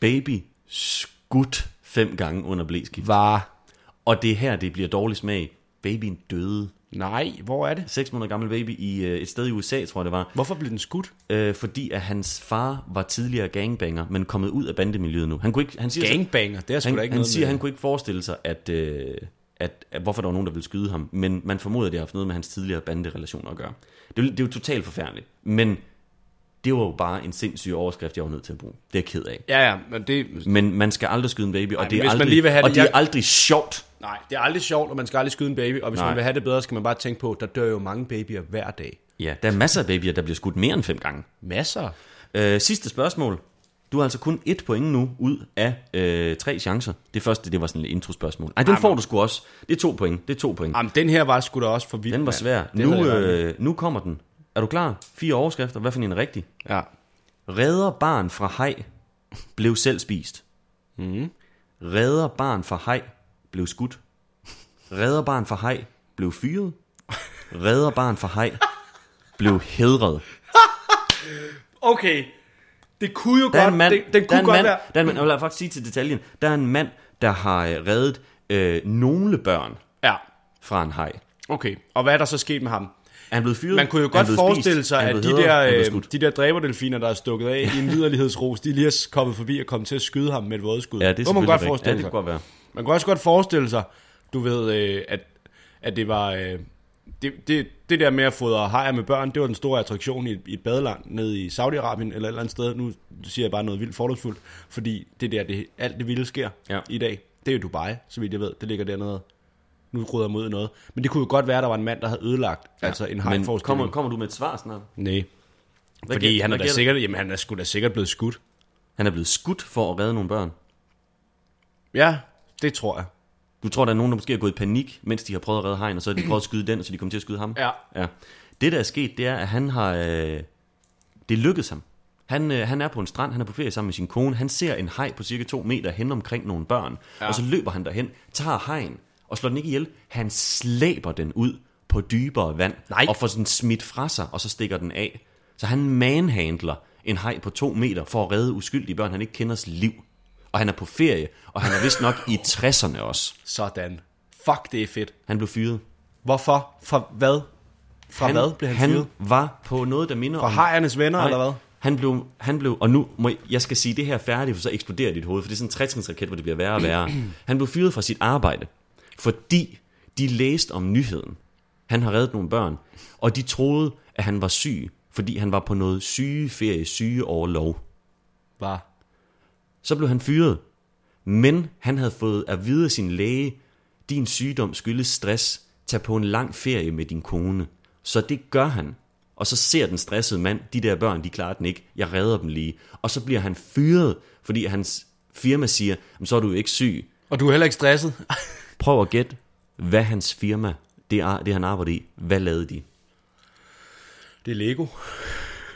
Baby skudt fem gange under blæskift. Var. Og det er her, det bliver dårlig smag. Babyen døde. Nej, hvor er det? 6 måneder gammel baby i øh, et sted i USA, tror jeg det var. Hvorfor blev den skudt? Øh, fordi at hans far var tidligere gangbanger, men kommet ud af bandemiljøet nu. Han, kunne ikke, han siger, Gangbanger, det er sgu da han, ikke han noget siger, med. han kunne ikke forestille sig, at, øh, at, at, hvorfor der var nogen, der ville skyde ham. Men man formoder, at det har haft noget med hans tidligere banderelationer at gøre. Det, er jo- det er jo totalt forfærdeligt. Men det var jo bare en sindssyg overskrift, jeg var nødt til at bruge. Det er jeg ked af. Ja, ja, men det... Men man skal aldrig skyde en baby, og det er aldrig, have og det- det er jeg- aldrig sjovt. Nej, det er aldrig sjovt, og man skal aldrig skyde en baby, og hvis Nej. Man vil have det bedre, skal man bare tænke på, der dør jo mange babyer hver dag. Ja, der er masser af babyer, der bliver skudt mere end fem gange. Masser. Øh, sidste spørgsmål. Du har altså kun et point nu ud af øh, tre chancer. Det første, det var sådan et introspørgsmål. Ej, den Ej, får du sgu også. Det er to point. Det er to point. Jamen, den her var sgu da også for vild, Den var svær. Havde Nu, øh, nu kommer den. Er du klar? Fire overskrifter. Hvad for en er rigtig? Ja. Redder barn fra hej blev selv spist. Mm. Redder barn fra hej blev skudt. Redder barn fra hej blev fyret. Redder barn fra hej blev hedret. Okay, det kunne jo Der godt, en mand, det, den der kunne en godt mand, være... der er en mand, jeg vil faktisk sige til detaljen, der er en mand, der har øh, reddet øh, nogle børn Ja, fra en hej. okay. Og hvad er der så sket med ham? Er han blevet fyret? Man kunne jo godt forestille spist? sig, at de? Er han der, øh, de der dræberdelfiner, der er stukket af i en liderlighedsros, de lige er kommet forbi og kommet til at skyde ham med et vådeskud. Ja, det er kunne man godt forestille Ja, det sig. kunne godt være. Man kunne også godt forestille sig, du ved, øh, at, at det var... Øh, det, det, det der med at fodre hajer med børn, det var den store attraktion i, i et badeland nede i Saudi-Arabien eller et eller andet sted. Nu siger jeg bare noget vildt fordomsfuldt, fordi det der, det, alt det vilde sker Ja. i dag. Det er jo Dubai, så vidt jeg ved. Det ligger dernede. Nu rydder jeg mod noget. Men det kunne jo godt være, at der var en mand, der havde ødelagt ja. altså en Men hejforestilling. kommer, kommer du med et svar snart? Nej. Hvad Fordi gæt- han er da sikkert, jamen han er sgu da sikkert blevet skudt. Han er blevet skudt for at redde nogle børn. Ja, det tror jeg. Du tror, der er nogen, der måske har gået i panik, mens de har prøvet at redde hegn, og så har de prøvet at skyde den, og så de kommer til at skyde ham? Ja. ja. Det, der er sket, det er, at han har... Øh, det lykkedes ham. Han, øh, han er på en strand, han er på ferie sammen med sin kone, han ser en hej på cirka to meter hen omkring nogle børn, ja. og så løber han derhen, tager hegn, og slår den ikke ihjel. Han slæber den ud på dybere vand, Nej. og får den smidt fra sig, og så stikker den af. Så han manhandler en hej på to meter for at redde uskyldige børn, han ikke kenders liv. Og han er på ferie, og han er vist nok i 60'erne også. Sådan. Fuck, det er fedt. Han blev fyret. Hvorfor? Fra hvad? Fra han, hvad blev han, han fyret? var på noget, der minder Fra om... hajernes venner, Nej, eller hvad? Han blev, han blev, og nu må jeg, jeg skal sige det her færdigt, for så eksploderer dit hoved, for det er sådan en 60 raket hvor det bliver værre og værre. Han blev fyret fra sit arbejde, fordi De læste om nyheden. Han har reddet nogle børn, og de troede, at han var syg, fordi han var på noget sygeferie, sygeoverlov. Var. Så blev han fyret. Men han havde fået at vide af sin læge, din sygdom skyldes stress, tag på en lang ferie med din kone. Så det gør han. Og så ser den stressede mand, de der børn, de klarer den ikke, jeg redder dem lige. Og så bliver han fyret, fordi hans firma siger, "Men så er du ikke syg. Og du er heller ikke stresset? Prøv at gætte, hvad hans firma, det, er, det han arbejder i, hvad lavede de? Det er Lego.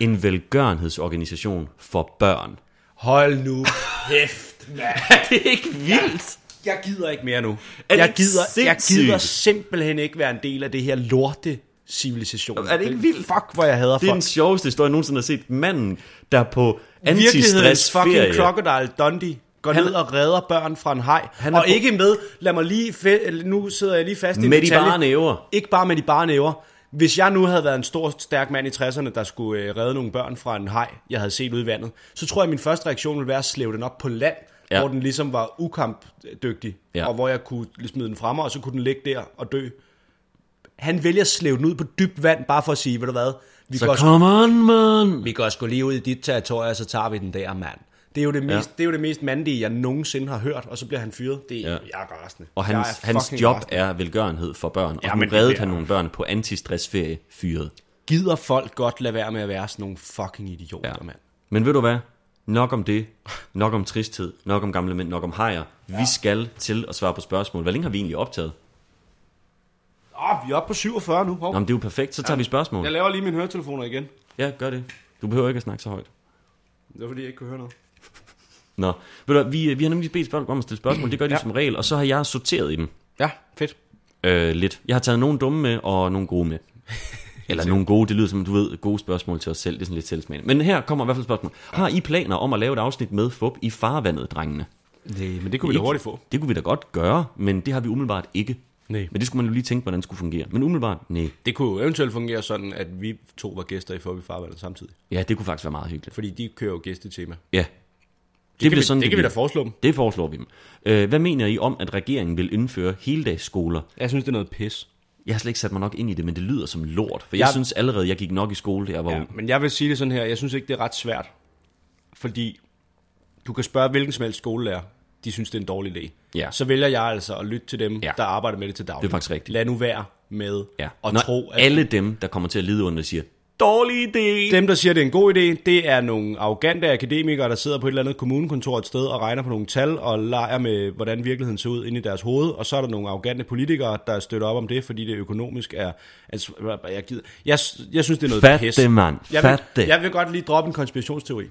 En velgørenhedsorganisation for børn. Hold nu kæft, mand. det er ikke vildt. Jeg gider ikke mere nu. det jeg, gider, jeg gider simpelthen ikke være en del af det her lorte civilisation. Er det ikke vildt? Fuck, hvor jeg hader Det er folk. den sjoveste historie, jeg nogensinde har set. Manden, der på antistress fucking ferie. Crocodile Dundee går Han- ned og redder børn fra en haj. Han er og på- ikke med, lad mig lige, fe- nu sidder jeg lige fast i Med de bare næver. Ikke bare med de bare næver. Hvis jeg nu havde været en stor, stærk mand i 60'erne, der skulle øh, redde nogle børn fra en haj, jeg havde set ude i vandet, så tror jeg, at min første reaktion ville være at slæve den op på land, Ja. hvor den ligesom var ukampdygtig, Ja. ja. og hvor jeg kunne smide den frem, og så kunne den ligge der og dø. Han vælger at slæve den ud på dybt vand, bare for at sige, ved du hvad, vi, Så går, come on, man. vi går sgu lige ud i dit territorie, og så tager vi den der, mand. Det er jo det mest, ja. det er jo det mest mandige, jeg nogensinde har hørt, og så bliver han fyret. Det er, Ja. ja. jeg er rasende. Og hans, er hans job rasende. er velgørenhed for børn. Og Ja, ja, nu reddede han nogle børn på antistressferie fyret. Gider folk godt lade være med at være sådan nogle fucking idioter, Ja. ja. mand. Men ved du hvad? Nok om det. Nok om tristhed. Nok om gamle mænd. Nok om hajer. Ja. Vi skal til at svare på spørgsmål. Hvor længe har vi egentlig optaget? Åh, vi er oppe på 47 nu. Hov. Nå, men det er jo perfekt. Så tager vi spørgsmål. Jeg laver lige mine høretelefoner igen. Ja, gør det. Du behøver ikke at snakke så højt. Det var fordi, jeg ikke kunne høre noget. Nå, ved du, vi, vi har nemlig bedt folk om at stille spørgsmål. Det gør de ja. Som regel. Og så har jeg sorteret i dem Ja, fedt. øh, lidt. Jeg har taget nogle dumme med, og nogle gode med. Eller nogle gode, det lyder som, du ved, gode spørgsmål til os selv. Det er sådan lidt selvsmagende. Men her kommer i hvert fald spørgsmål. Har I planer om at lave et afsnit med FUB i farvandet, drengene? Nej, men det kunne vi da Ikke- hurtigt få. Det kunne vi da godt gøre, men det har vi umiddelbart ikke. Nej. Men det skulle man jo lige tænke, hvordan det skulle fungere. Men umiddelbart, nej. Det kunne jo eventuelt fungere sådan, at vi to var gæster i Forbi Farvandet samtidig. Ja, det kunne faktisk være meget hyggeligt. Fordi de kører jo gæstetema. Ja. Det, Det, kan, vi, sådan, det kan vi da foreslå dem. Det foreslår vi dem. Øh, hvad mener I om, at regeringen vil indføre heldagsskoler? Jeg synes, det er noget pis. Jeg har slet ikke sat mig nok ind i det, men det lyder som lort. For jeg, Jeg- synes allerede, jeg gik nok i skole, da jeg var Ja, ung. men jeg vil sige det sådan her. Jeg synes ikke, det er ret svært. Fordi du kan spørge hvilken som helst skolelærer. De synes, det er en dårlig idé. Ja. Så vælger jeg altså at lytte til dem, Ja. ja. der arbejder med det til daglig. Det er faktisk rigtigt. Lad nu være med Ja. at Når tro, at alle dem, der kommer til at lide under det, siger, dårlig idé. dem, der siger, det er en god idé, det er nogle arrogante akademikere, der sidder på et eller andet kommunekontor et sted og regner på nogle tal og leger med, hvordan virkeligheden ser ud inde i deres hoved. Og så er der nogle arrogante politikere, der støtter op om det, fordi det økonomisk er... Altså, jeg, gider, jeg, jeg synes, det er noget Fat pis. det, mand. Jeg Fat vil, det. jeg vil godt lige droppe en konspirationsteori.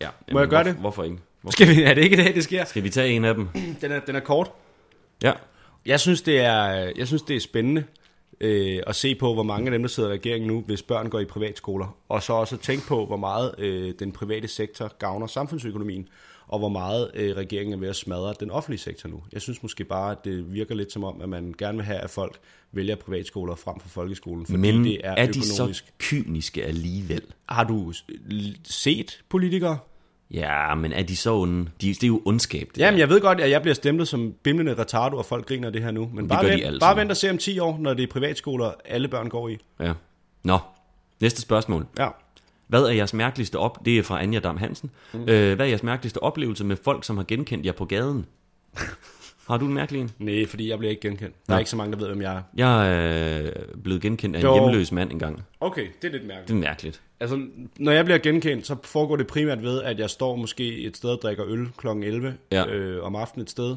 Ja. Må jeg gøre hvorfor, det? Hvorfor ikke? Hvorfor? Skal vi, er det ikke i dag, det sker? Skal vi tage en af dem? Den er, den er kort. Ja. Jeg synes, det er, jeg synes, det er spændende øh, at se på, hvor mange af dem, der sidder i regeringen nu, hvis børn går i privatskoler. Og så også tænke på, hvor meget øh, den private sektor gavner samfundsøkonomien, og hvor meget øh, regeringen er ved at smadre den offentlige sektor nu. Jeg synes måske bare, at det virker lidt som om, at man gerne vil have, at folk vælger privatskoler frem for folkeskolen, fordi Men det er, er de så økonomisk. kyniske alligevel? Har du set politikere? Ja, men er de så onde? De, det er jo ondskab, det Jamen, der. jeg ved godt, at jeg bliver stemplet som bimlende retardo, og folk griner det her nu. Men bare, gør de vent, bare sammen. vent og se om 10 år, når det er privatskoler, alle børn går i. Ja. Nå, næste spørgsmål. Ja. Hvad er jeres mærkeligste op... Det er fra Anja Dam Hansen. Mm. Øh, hvad er jeres mærkeligste oplevelse med folk, som har genkendt jer på gaden? Har du en mærkelig en? Nej, fordi jeg bliver ikke genkendt. Der er ikke så mange, der ved, hvem jeg er. Jeg er øh, blevet genkendt af en Jo. hjemløs mand engang. Okay, det er lidt mærkeligt. Det er mærkeligt. Altså, når jeg bliver genkendt, så foregår det primært ved, at jeg står måske et sted og drikker øl kl. 11 Ja. øh, om aftenen et sted,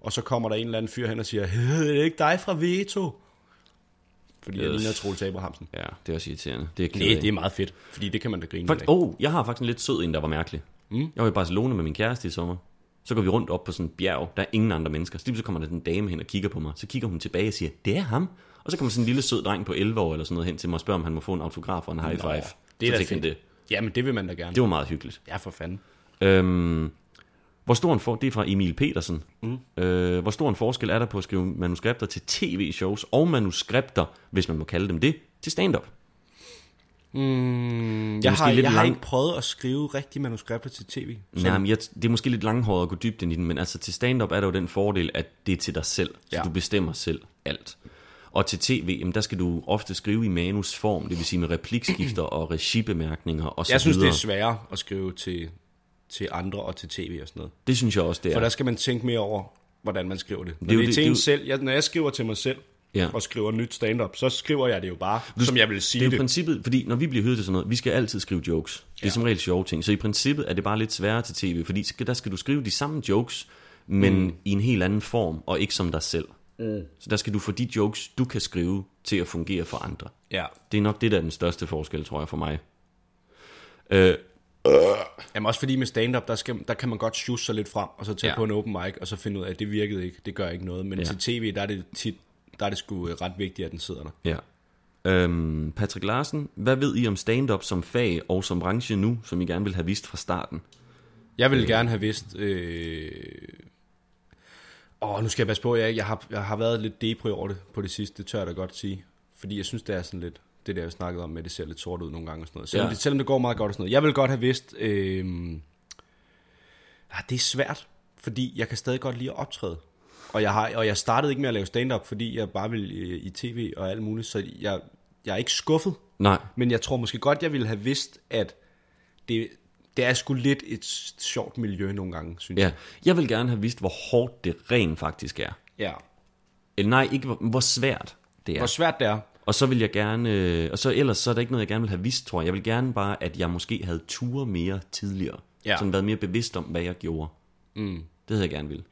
og så kommer der en eller anden fyr hen og siger, "Øh, er det ikke dig fra Veto? Fordi jeg Øh. ligner Troels Abrahamsen. Ja, det er også irriterende. Det er jeg Nej, det er meget fedt, fordi det kan man da grine Fakt, af. oh, jeg har faktisk en lidt sød en, der var mærkelig. Mm. Jeg var i Barcelona med min kæreste i sommer. Så går vi rundt op på sådan et bjerg, der er ingen andre mennesker. Så lige så kommer der en dame hen og kigger på mig. Så kigger hun tilbage og siger, det er ham. Og så kommer sådan en lille sød dreng på 11 år eller sådan noget hen til mig og spørger, om han må få en autograf og en high five. det er så da fedt. det. Jamen, det vil man da gerne. Det var meget hyggeligt. Ja, for fanden. Øhm, hvor stor en for, det er fra Emil Petersen. Mm. Øh, hvor stor en forskel er der på at skrive manuskripter til tv-shows og manuskripter, hvis man må kalde dem det, til stand-up? Mm, jeg har, lidt jeg har lang- ikke prøvet at skrive rigtige manuskripter til tv. Nej, men jeg, det er måske lidt langhåret at gå dybt ind i den, men altså til stand-up er der jo den fordel, at det er til dig selv, så Ja. du bestemmer selv alt. Og til tv, jamen, der skal du ofte skrive i manusform, det vil sige med replikskifter og regibemærkninger og så Jeg synes, det videre. er sværere at skrive til, til andre og til tv og sådan noget. det synes jeg også, det er. For der skal man tænke mere over, hvordan man skriver det. Når Det er det er, det- til det en jo- selv, jeg, når jeg skriver til mig selv, Ja. og skriver nyt stand-up, så skriver jeg det jo bare, du, som jeg vil sige det er det. jo princippet, fordi når vi bliver hyret til sådan noget, vi skal altid skrive jokes. Det er Ja. som regel sjove ting. Så i princippet er det bare lidt sværere til tv, fordi der skal du skrive de samme jokes, men mm. i en helt anden form, og ikke som dig selv. Mm. Så der skal du få de jokes, du kan skrive, til at fungere for andre. Ja. Det er nok det, der er den største forskel, tror jeg, for mig. Øh, Jamen også fordi med stand-up, der, skal, der kan man godt sjusse sig lidt frem, og så tage Ja. på en open mic, og så finde ud af, at det virkede ikke, det gør ikke noget. Men ja. til tv, der er det tit, der er det sgu øh, ret vigtigt, at den sidder der. ja. Øhm, Patrick Larsen, hvad ved I om stand-up som fag og som branche nu, som I gerne vil have vist fra starten? Jeg ville gerne have vidst... Øh... Åh, nu skal jeg passe på, jeg, jeg, har, jeg har været lidt depri over det på det sidste, det tør jeg da godt sige. Fordi jeg synes, det er sådan lidt... Det der, jeg snakkede om med, det ser lidt sort ud nogle gange og sådan noget. Selvom, ja. det, selvom det går meget godt og sådan noget. Jeg vil godt have vidst... Øh... Ah, det er svært, fordi jeg kan stadig godt lide at optræde. Og jeg, har, og jeg startede ikke med at lave stand-up, fordi jeg bare ville øh, i tv og alt muligt. Så jeg, jeg er ikke skuffet. Nej, Men jeg tror måske godt, jeg ville have vidst, at det, det er sgu lidt et sjovt miljø nogle gange, synes ja. jeg. Jeg vil gerne have vist, hvor hårdt det rent faktisk er. Ja. Eller nej, ikke hvor, hvor svært det er. Hvor svært det er. Og så vil jeg gerne, øh, og så ellers så er der ikke noget, jeg gerne vil have vidst, tror jeg. Jeg vil gerne bare, at jeg måske havde ture mere tidligere. Ja. Sådan været mere bevidst om, hvad jeg gjorde. Mm. Det havde jeg gerne vil.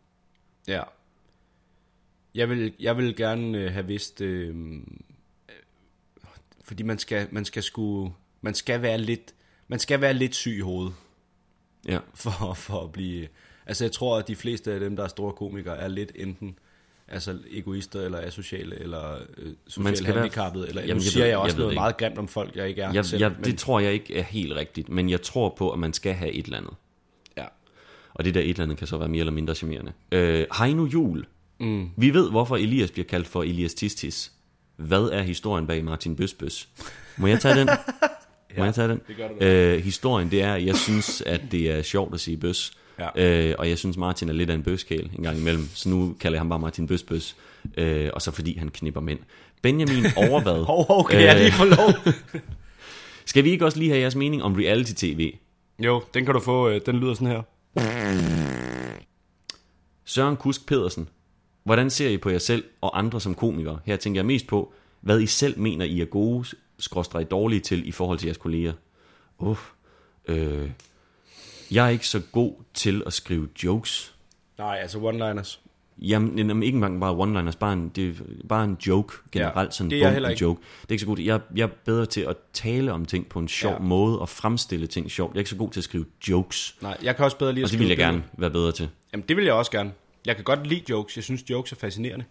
Ja. Jeg vil, jeg vil gerne øh, have vidst, øh, fordi man skal, man skal sgu, man skal være lidt, man skal være lidt syg i hovedet, Ja. for, for at blive, altså jeg tror, at de fleste af dem, der er store komikere, er lidt enten, altså egoister, eller asociale, eller øh, socialt være- handicappede, eller Jamen, jeg nu siger ved- jeg, jeg også jeg noget ikke. meget grimt om folk, jeg ikke er Jeg, selv, jeg, men, det tror jeg ikke er helt rigtigt, men jeg tror på, at man skal have et eller andet. ja. Og det der et eller andet kan så være mere eller mindre charmerende. Øh, Heino Jul. Mm. Vi ved, hvorfor Elias bliver kaldt for Elias Tistis. Hvad er historien bag Martin Bøsbøs? Må jeg tage den? Må jeg tage den? det gør du øh, historien, det er, at jeg synes, at det er sjovt at sige bøs. Ja. Øh, og jeg synes, Martin er lidt af en bøskæl en gang imellem. Så nu kalder jeg ham bare Martin Bøsbøs. Øh, og så fordi han knipper mænd. Benjamin Overvad. Hov, hov, kan jeg lige få lov? Skal vi ikke også lige have jeres mening om reality-tv? jo, den kan du få, øh, den lyder sådan her. Søren Kusk Pedersen, hvordan ser I på jer selv og andre som komikere? Her tænker jeg mest på, hvad I selv mener, I er gode, skråstrej dårlige til i forhold til jeres kolleger. Uff, øh, jeg er ikke så god til at skrive jokes. Nej, altså one-liners. Jamen, jamen, ikke engang bare one-liners, bare en, det er bare en joke generelt, Ja, sådan det er en bum, ikke. joke. Det er ikke så godt. Jeg, jeg er bedre til at tale om ting på en sjov Ja. måde, og fremstille ting sjovt. Jeg er ikke så god til at skrive jokes, Nej, jeg kan også bedre lide at og det vil jeg gerne være bedre til. Jamen, det vil jeg også gerne. Jeg kan godt lide jokes. Jeg synes, jokes er fascinerende.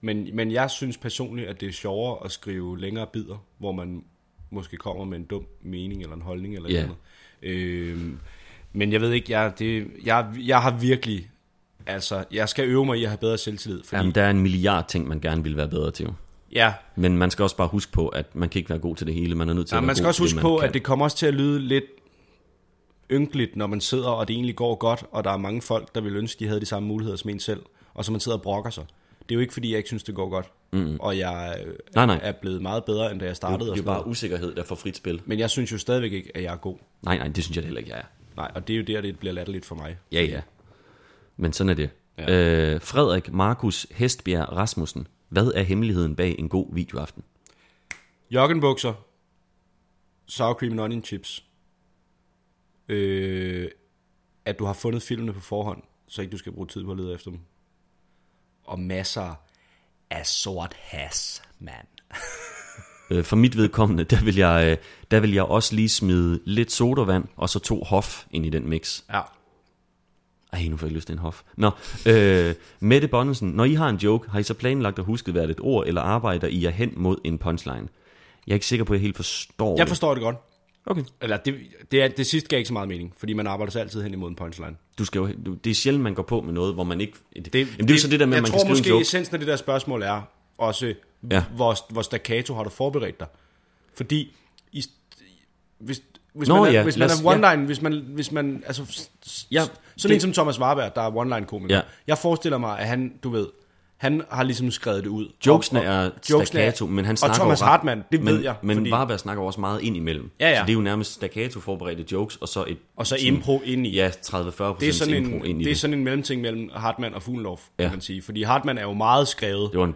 Men, men jeg synes personligt, at det er sjovere at skrive længere bidder, hvor man måske kommer med en dum mening eller en holdning eller Ja. noget. Øhm, men jeg ved ikke, jeg, det, jeg, jeg har virkelig... Altså, jeg skal øve mig i at have bedre selvtillid. Fordi, Jamen, der er en milliard ting, man gerne vil være bedre til. ja, Men man skal også bare huske på, at man kan ikke være god til det hele. Man er nødt til ja, at være man skal også huske det, på, kan. at det kommer også til at lyde lidt ynkeligt, når man sidder, og det egentlig går godt, og der er mange folk, der vil ønske, de havde de samme muligheder som en selv, og så man sidder og brokker sig. Det er jo ikke, fordi jeg ikke synes, det går godt. Mm. Og jeg øh, Nej, nej. er blevet meget bedre, end da jeg startede. det er og jo bare usikkerhed, der får frit spil. Men jeg synes jo stadigvæk ikke, at jeg er god. Nej, nej, det synes jeg da heller ikke, jeg er. Nej, og det er jo der, det bliver latterligt for mig. Ja, ja. Men sådan er det. Ja. Øh, Frederik Markus Hestbjerg Rasmussen. Hvad er hemmeligheden bag en god videoaften? Joggenbukser, sour cream and onion chips, øh, at du har fundet filmene på forhånd, så ikke du skal bruge tid på at lede efter dem. Og masser af sort has, mand. Øh, for mit vedkommende, der vil, jeg, øh, der vil jeg også lige smide lidt sodavand, og så to hof ind i den mix. Ja. Ej, nu får jeg lyst til en hof. Nå, øh, Mette Bonnesen, når I har en joke, har I så planlagt at huske hvert et ord, eller arbejder I jer hen mod en punchline? Jeg er ikke sikker på, at jeg helt forstår Jeg det. forstår det godt. Okay. Eller det, det, er, det sidste gav ikke så meget mening, fordi man arbejder sig altid hen imod en punchline. Du skal jo, du, det er sjældent, man går på med noget, hvor man ikke... Det, Det, jamen, det er jo så det der med, jeg at man tror kan skrive måske, en joke. essensen af det der spørgsmål er også, Ja. ja. hvor, hvor staccato har du forberedt dig? Fordi, i, hvis, hvis, Nå man er, ja, hvis man er one-line, hvis man, hvis man, altså, Ja, sådan det- en som Thomas Warberg, der er one-line komiker. Ja. Jeg forestiller mig, at han, du ved, han har ligesom skrevet det ud. Jokesene Og- og- er staccato, men han og snakker Thomas jo ret- Hartmann, det men, ved jeg. Men fordi- Varberg snakker også meget ind imellem. Ja, ja. Så det er jo nærmest staccato forberedte jokes, og så et... Og så sådan- impro ind i. Ja, 30-40 det er sådan impro en, ind i det er det. sådan en mellemting mellem Hartmann og Fuglendorf, kan Ja. man sige. Fordi Hartmann er jo meget skrevet. Det var en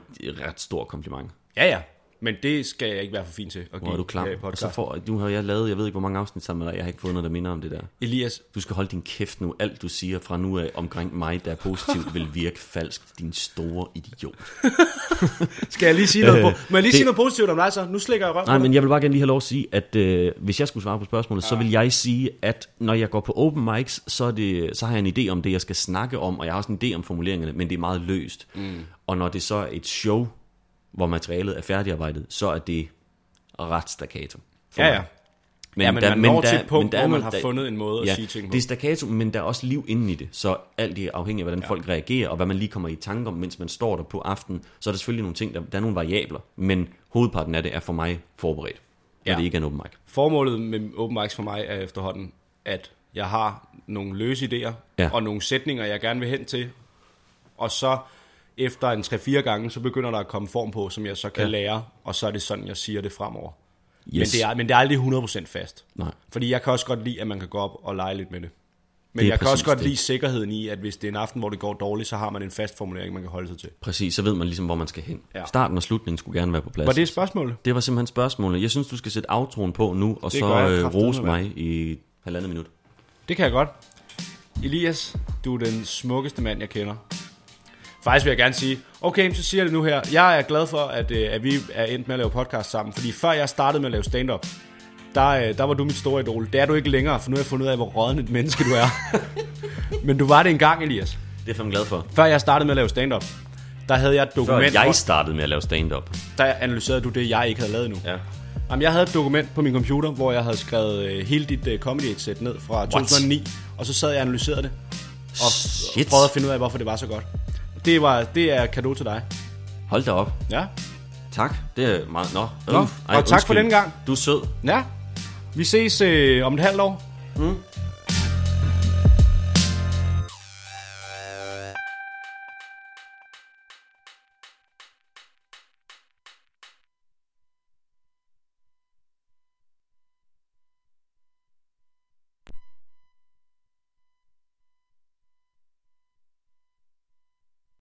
ret stor kompliment. Ja, ja. Men det skal jeg ikke være for fin til at give Hvor er du klam. øh, Og så får, nu har jeg lavet, jeg ved ikke, hvor mange afsnit sammen med dig. Jeg har ikke fået noget, der minder om det der. Elias, Du skal holde din kæft nu. Alt du siger fra nu af omkring mig, der er positivt, vil virke falsk. Din store idiot. skal jeg lige sige noget, Øh, på? Må jeg lige det- sige noget positivt om dig så? Nu slikker jeg røv på Nej, men jeg vil bare gerne lige have lov at sige, at øh, hvis jeg skulle svare på spørgsmålet, så vil jeg sige, at når jeg går på open mics, så, er det, så har jeg en idé om det, jeg skal snakke om, og jeg har også en idé om formuleringerne, men det er meget løst. Mm. Og når det så er et show, hvor materialet er færdigarbejdet, så er det ret staccato. for Ja, mig. ja. Ja, men man når til et punkt, hvor man har fundet en måde at sige ting på. Det er staccato, men der er også liv inde i det, så alt det afhængig af, hvordan ja. folk reagerer, og hvad man lige kommer i tanke om, mens man står der på aftenen, så er der selvfølgelig nogle ting, der, der er nogle variabler, men hovedparten af det er for mig forberedt, når Ja. det ikke er en open mic. Formålet med open mics for mig er efterhånden, at jeg har nogle løse idéer, Ja. og nogle sætninger, jeg gerne vil hen til, og så efter en 3-4 gange, så begynder der at komme form på, som jeg så kan Ja. lære, og så er det sådan, jeg siger det fremover. Yes. Men, det er, men det er aldrig 100% fast. Nej. Fordi jeg kan også godt lide, at man kan gå op og lege lidt med det. Men Det jeg kan også godt det. lide sikkerheden i, at hvis det er en aften, hvor det går dårligt, så har man en fast formulering, man kan holde sig til. Præcis, så ved man ligesom, hvor man skal hen. Ja. Starten og slutningen skulle gerne være på plads. Var det et spørgsmål? det var simpelthen spørgsmålet. Jeg synes, du skal sætte outroen på nu, og Det så jeg øh, rose mig i halvandet minut. Det kan jeg godt. Elias, du er den smukkeste mand, jeg kender. Faktisk vil jeg gerne sige, okay, så siger jeg det nu her. Jeg er glad for, at, øh, at vi er endt med at lave podcast sammen. Fordi før jeg startede med at lave stand-up, der, øh, der var du mit store idol. Det er du ikke længere, for nu har jeg fundet ud af, hvor rådden et menneske du er. Men du var det engang, Elias. Det er jeg glad for. Før jeg startede med at lave stand-up, der havde jeg et Før dokument, jeg hvor- startede med at lave stand-up. der analyserede du det, jeg ikke havde lavet nu. Ja. Jamen, jeg havde et dokument på min computer, hvor jeg havde skrevet øh, hele dit comedy set ned fra 2009, og så sad jeg og analyserede det, og Shit. prøvede at finde ud af, hvorfor det var så godt. Det, var, det er kado til dig. Hold da op. Ja. Tak. Det er meget... Nå, Nå, Uff. og tak for denne gang. Du er sød. Ja. Vi ses øh, om et halvt år. Mm.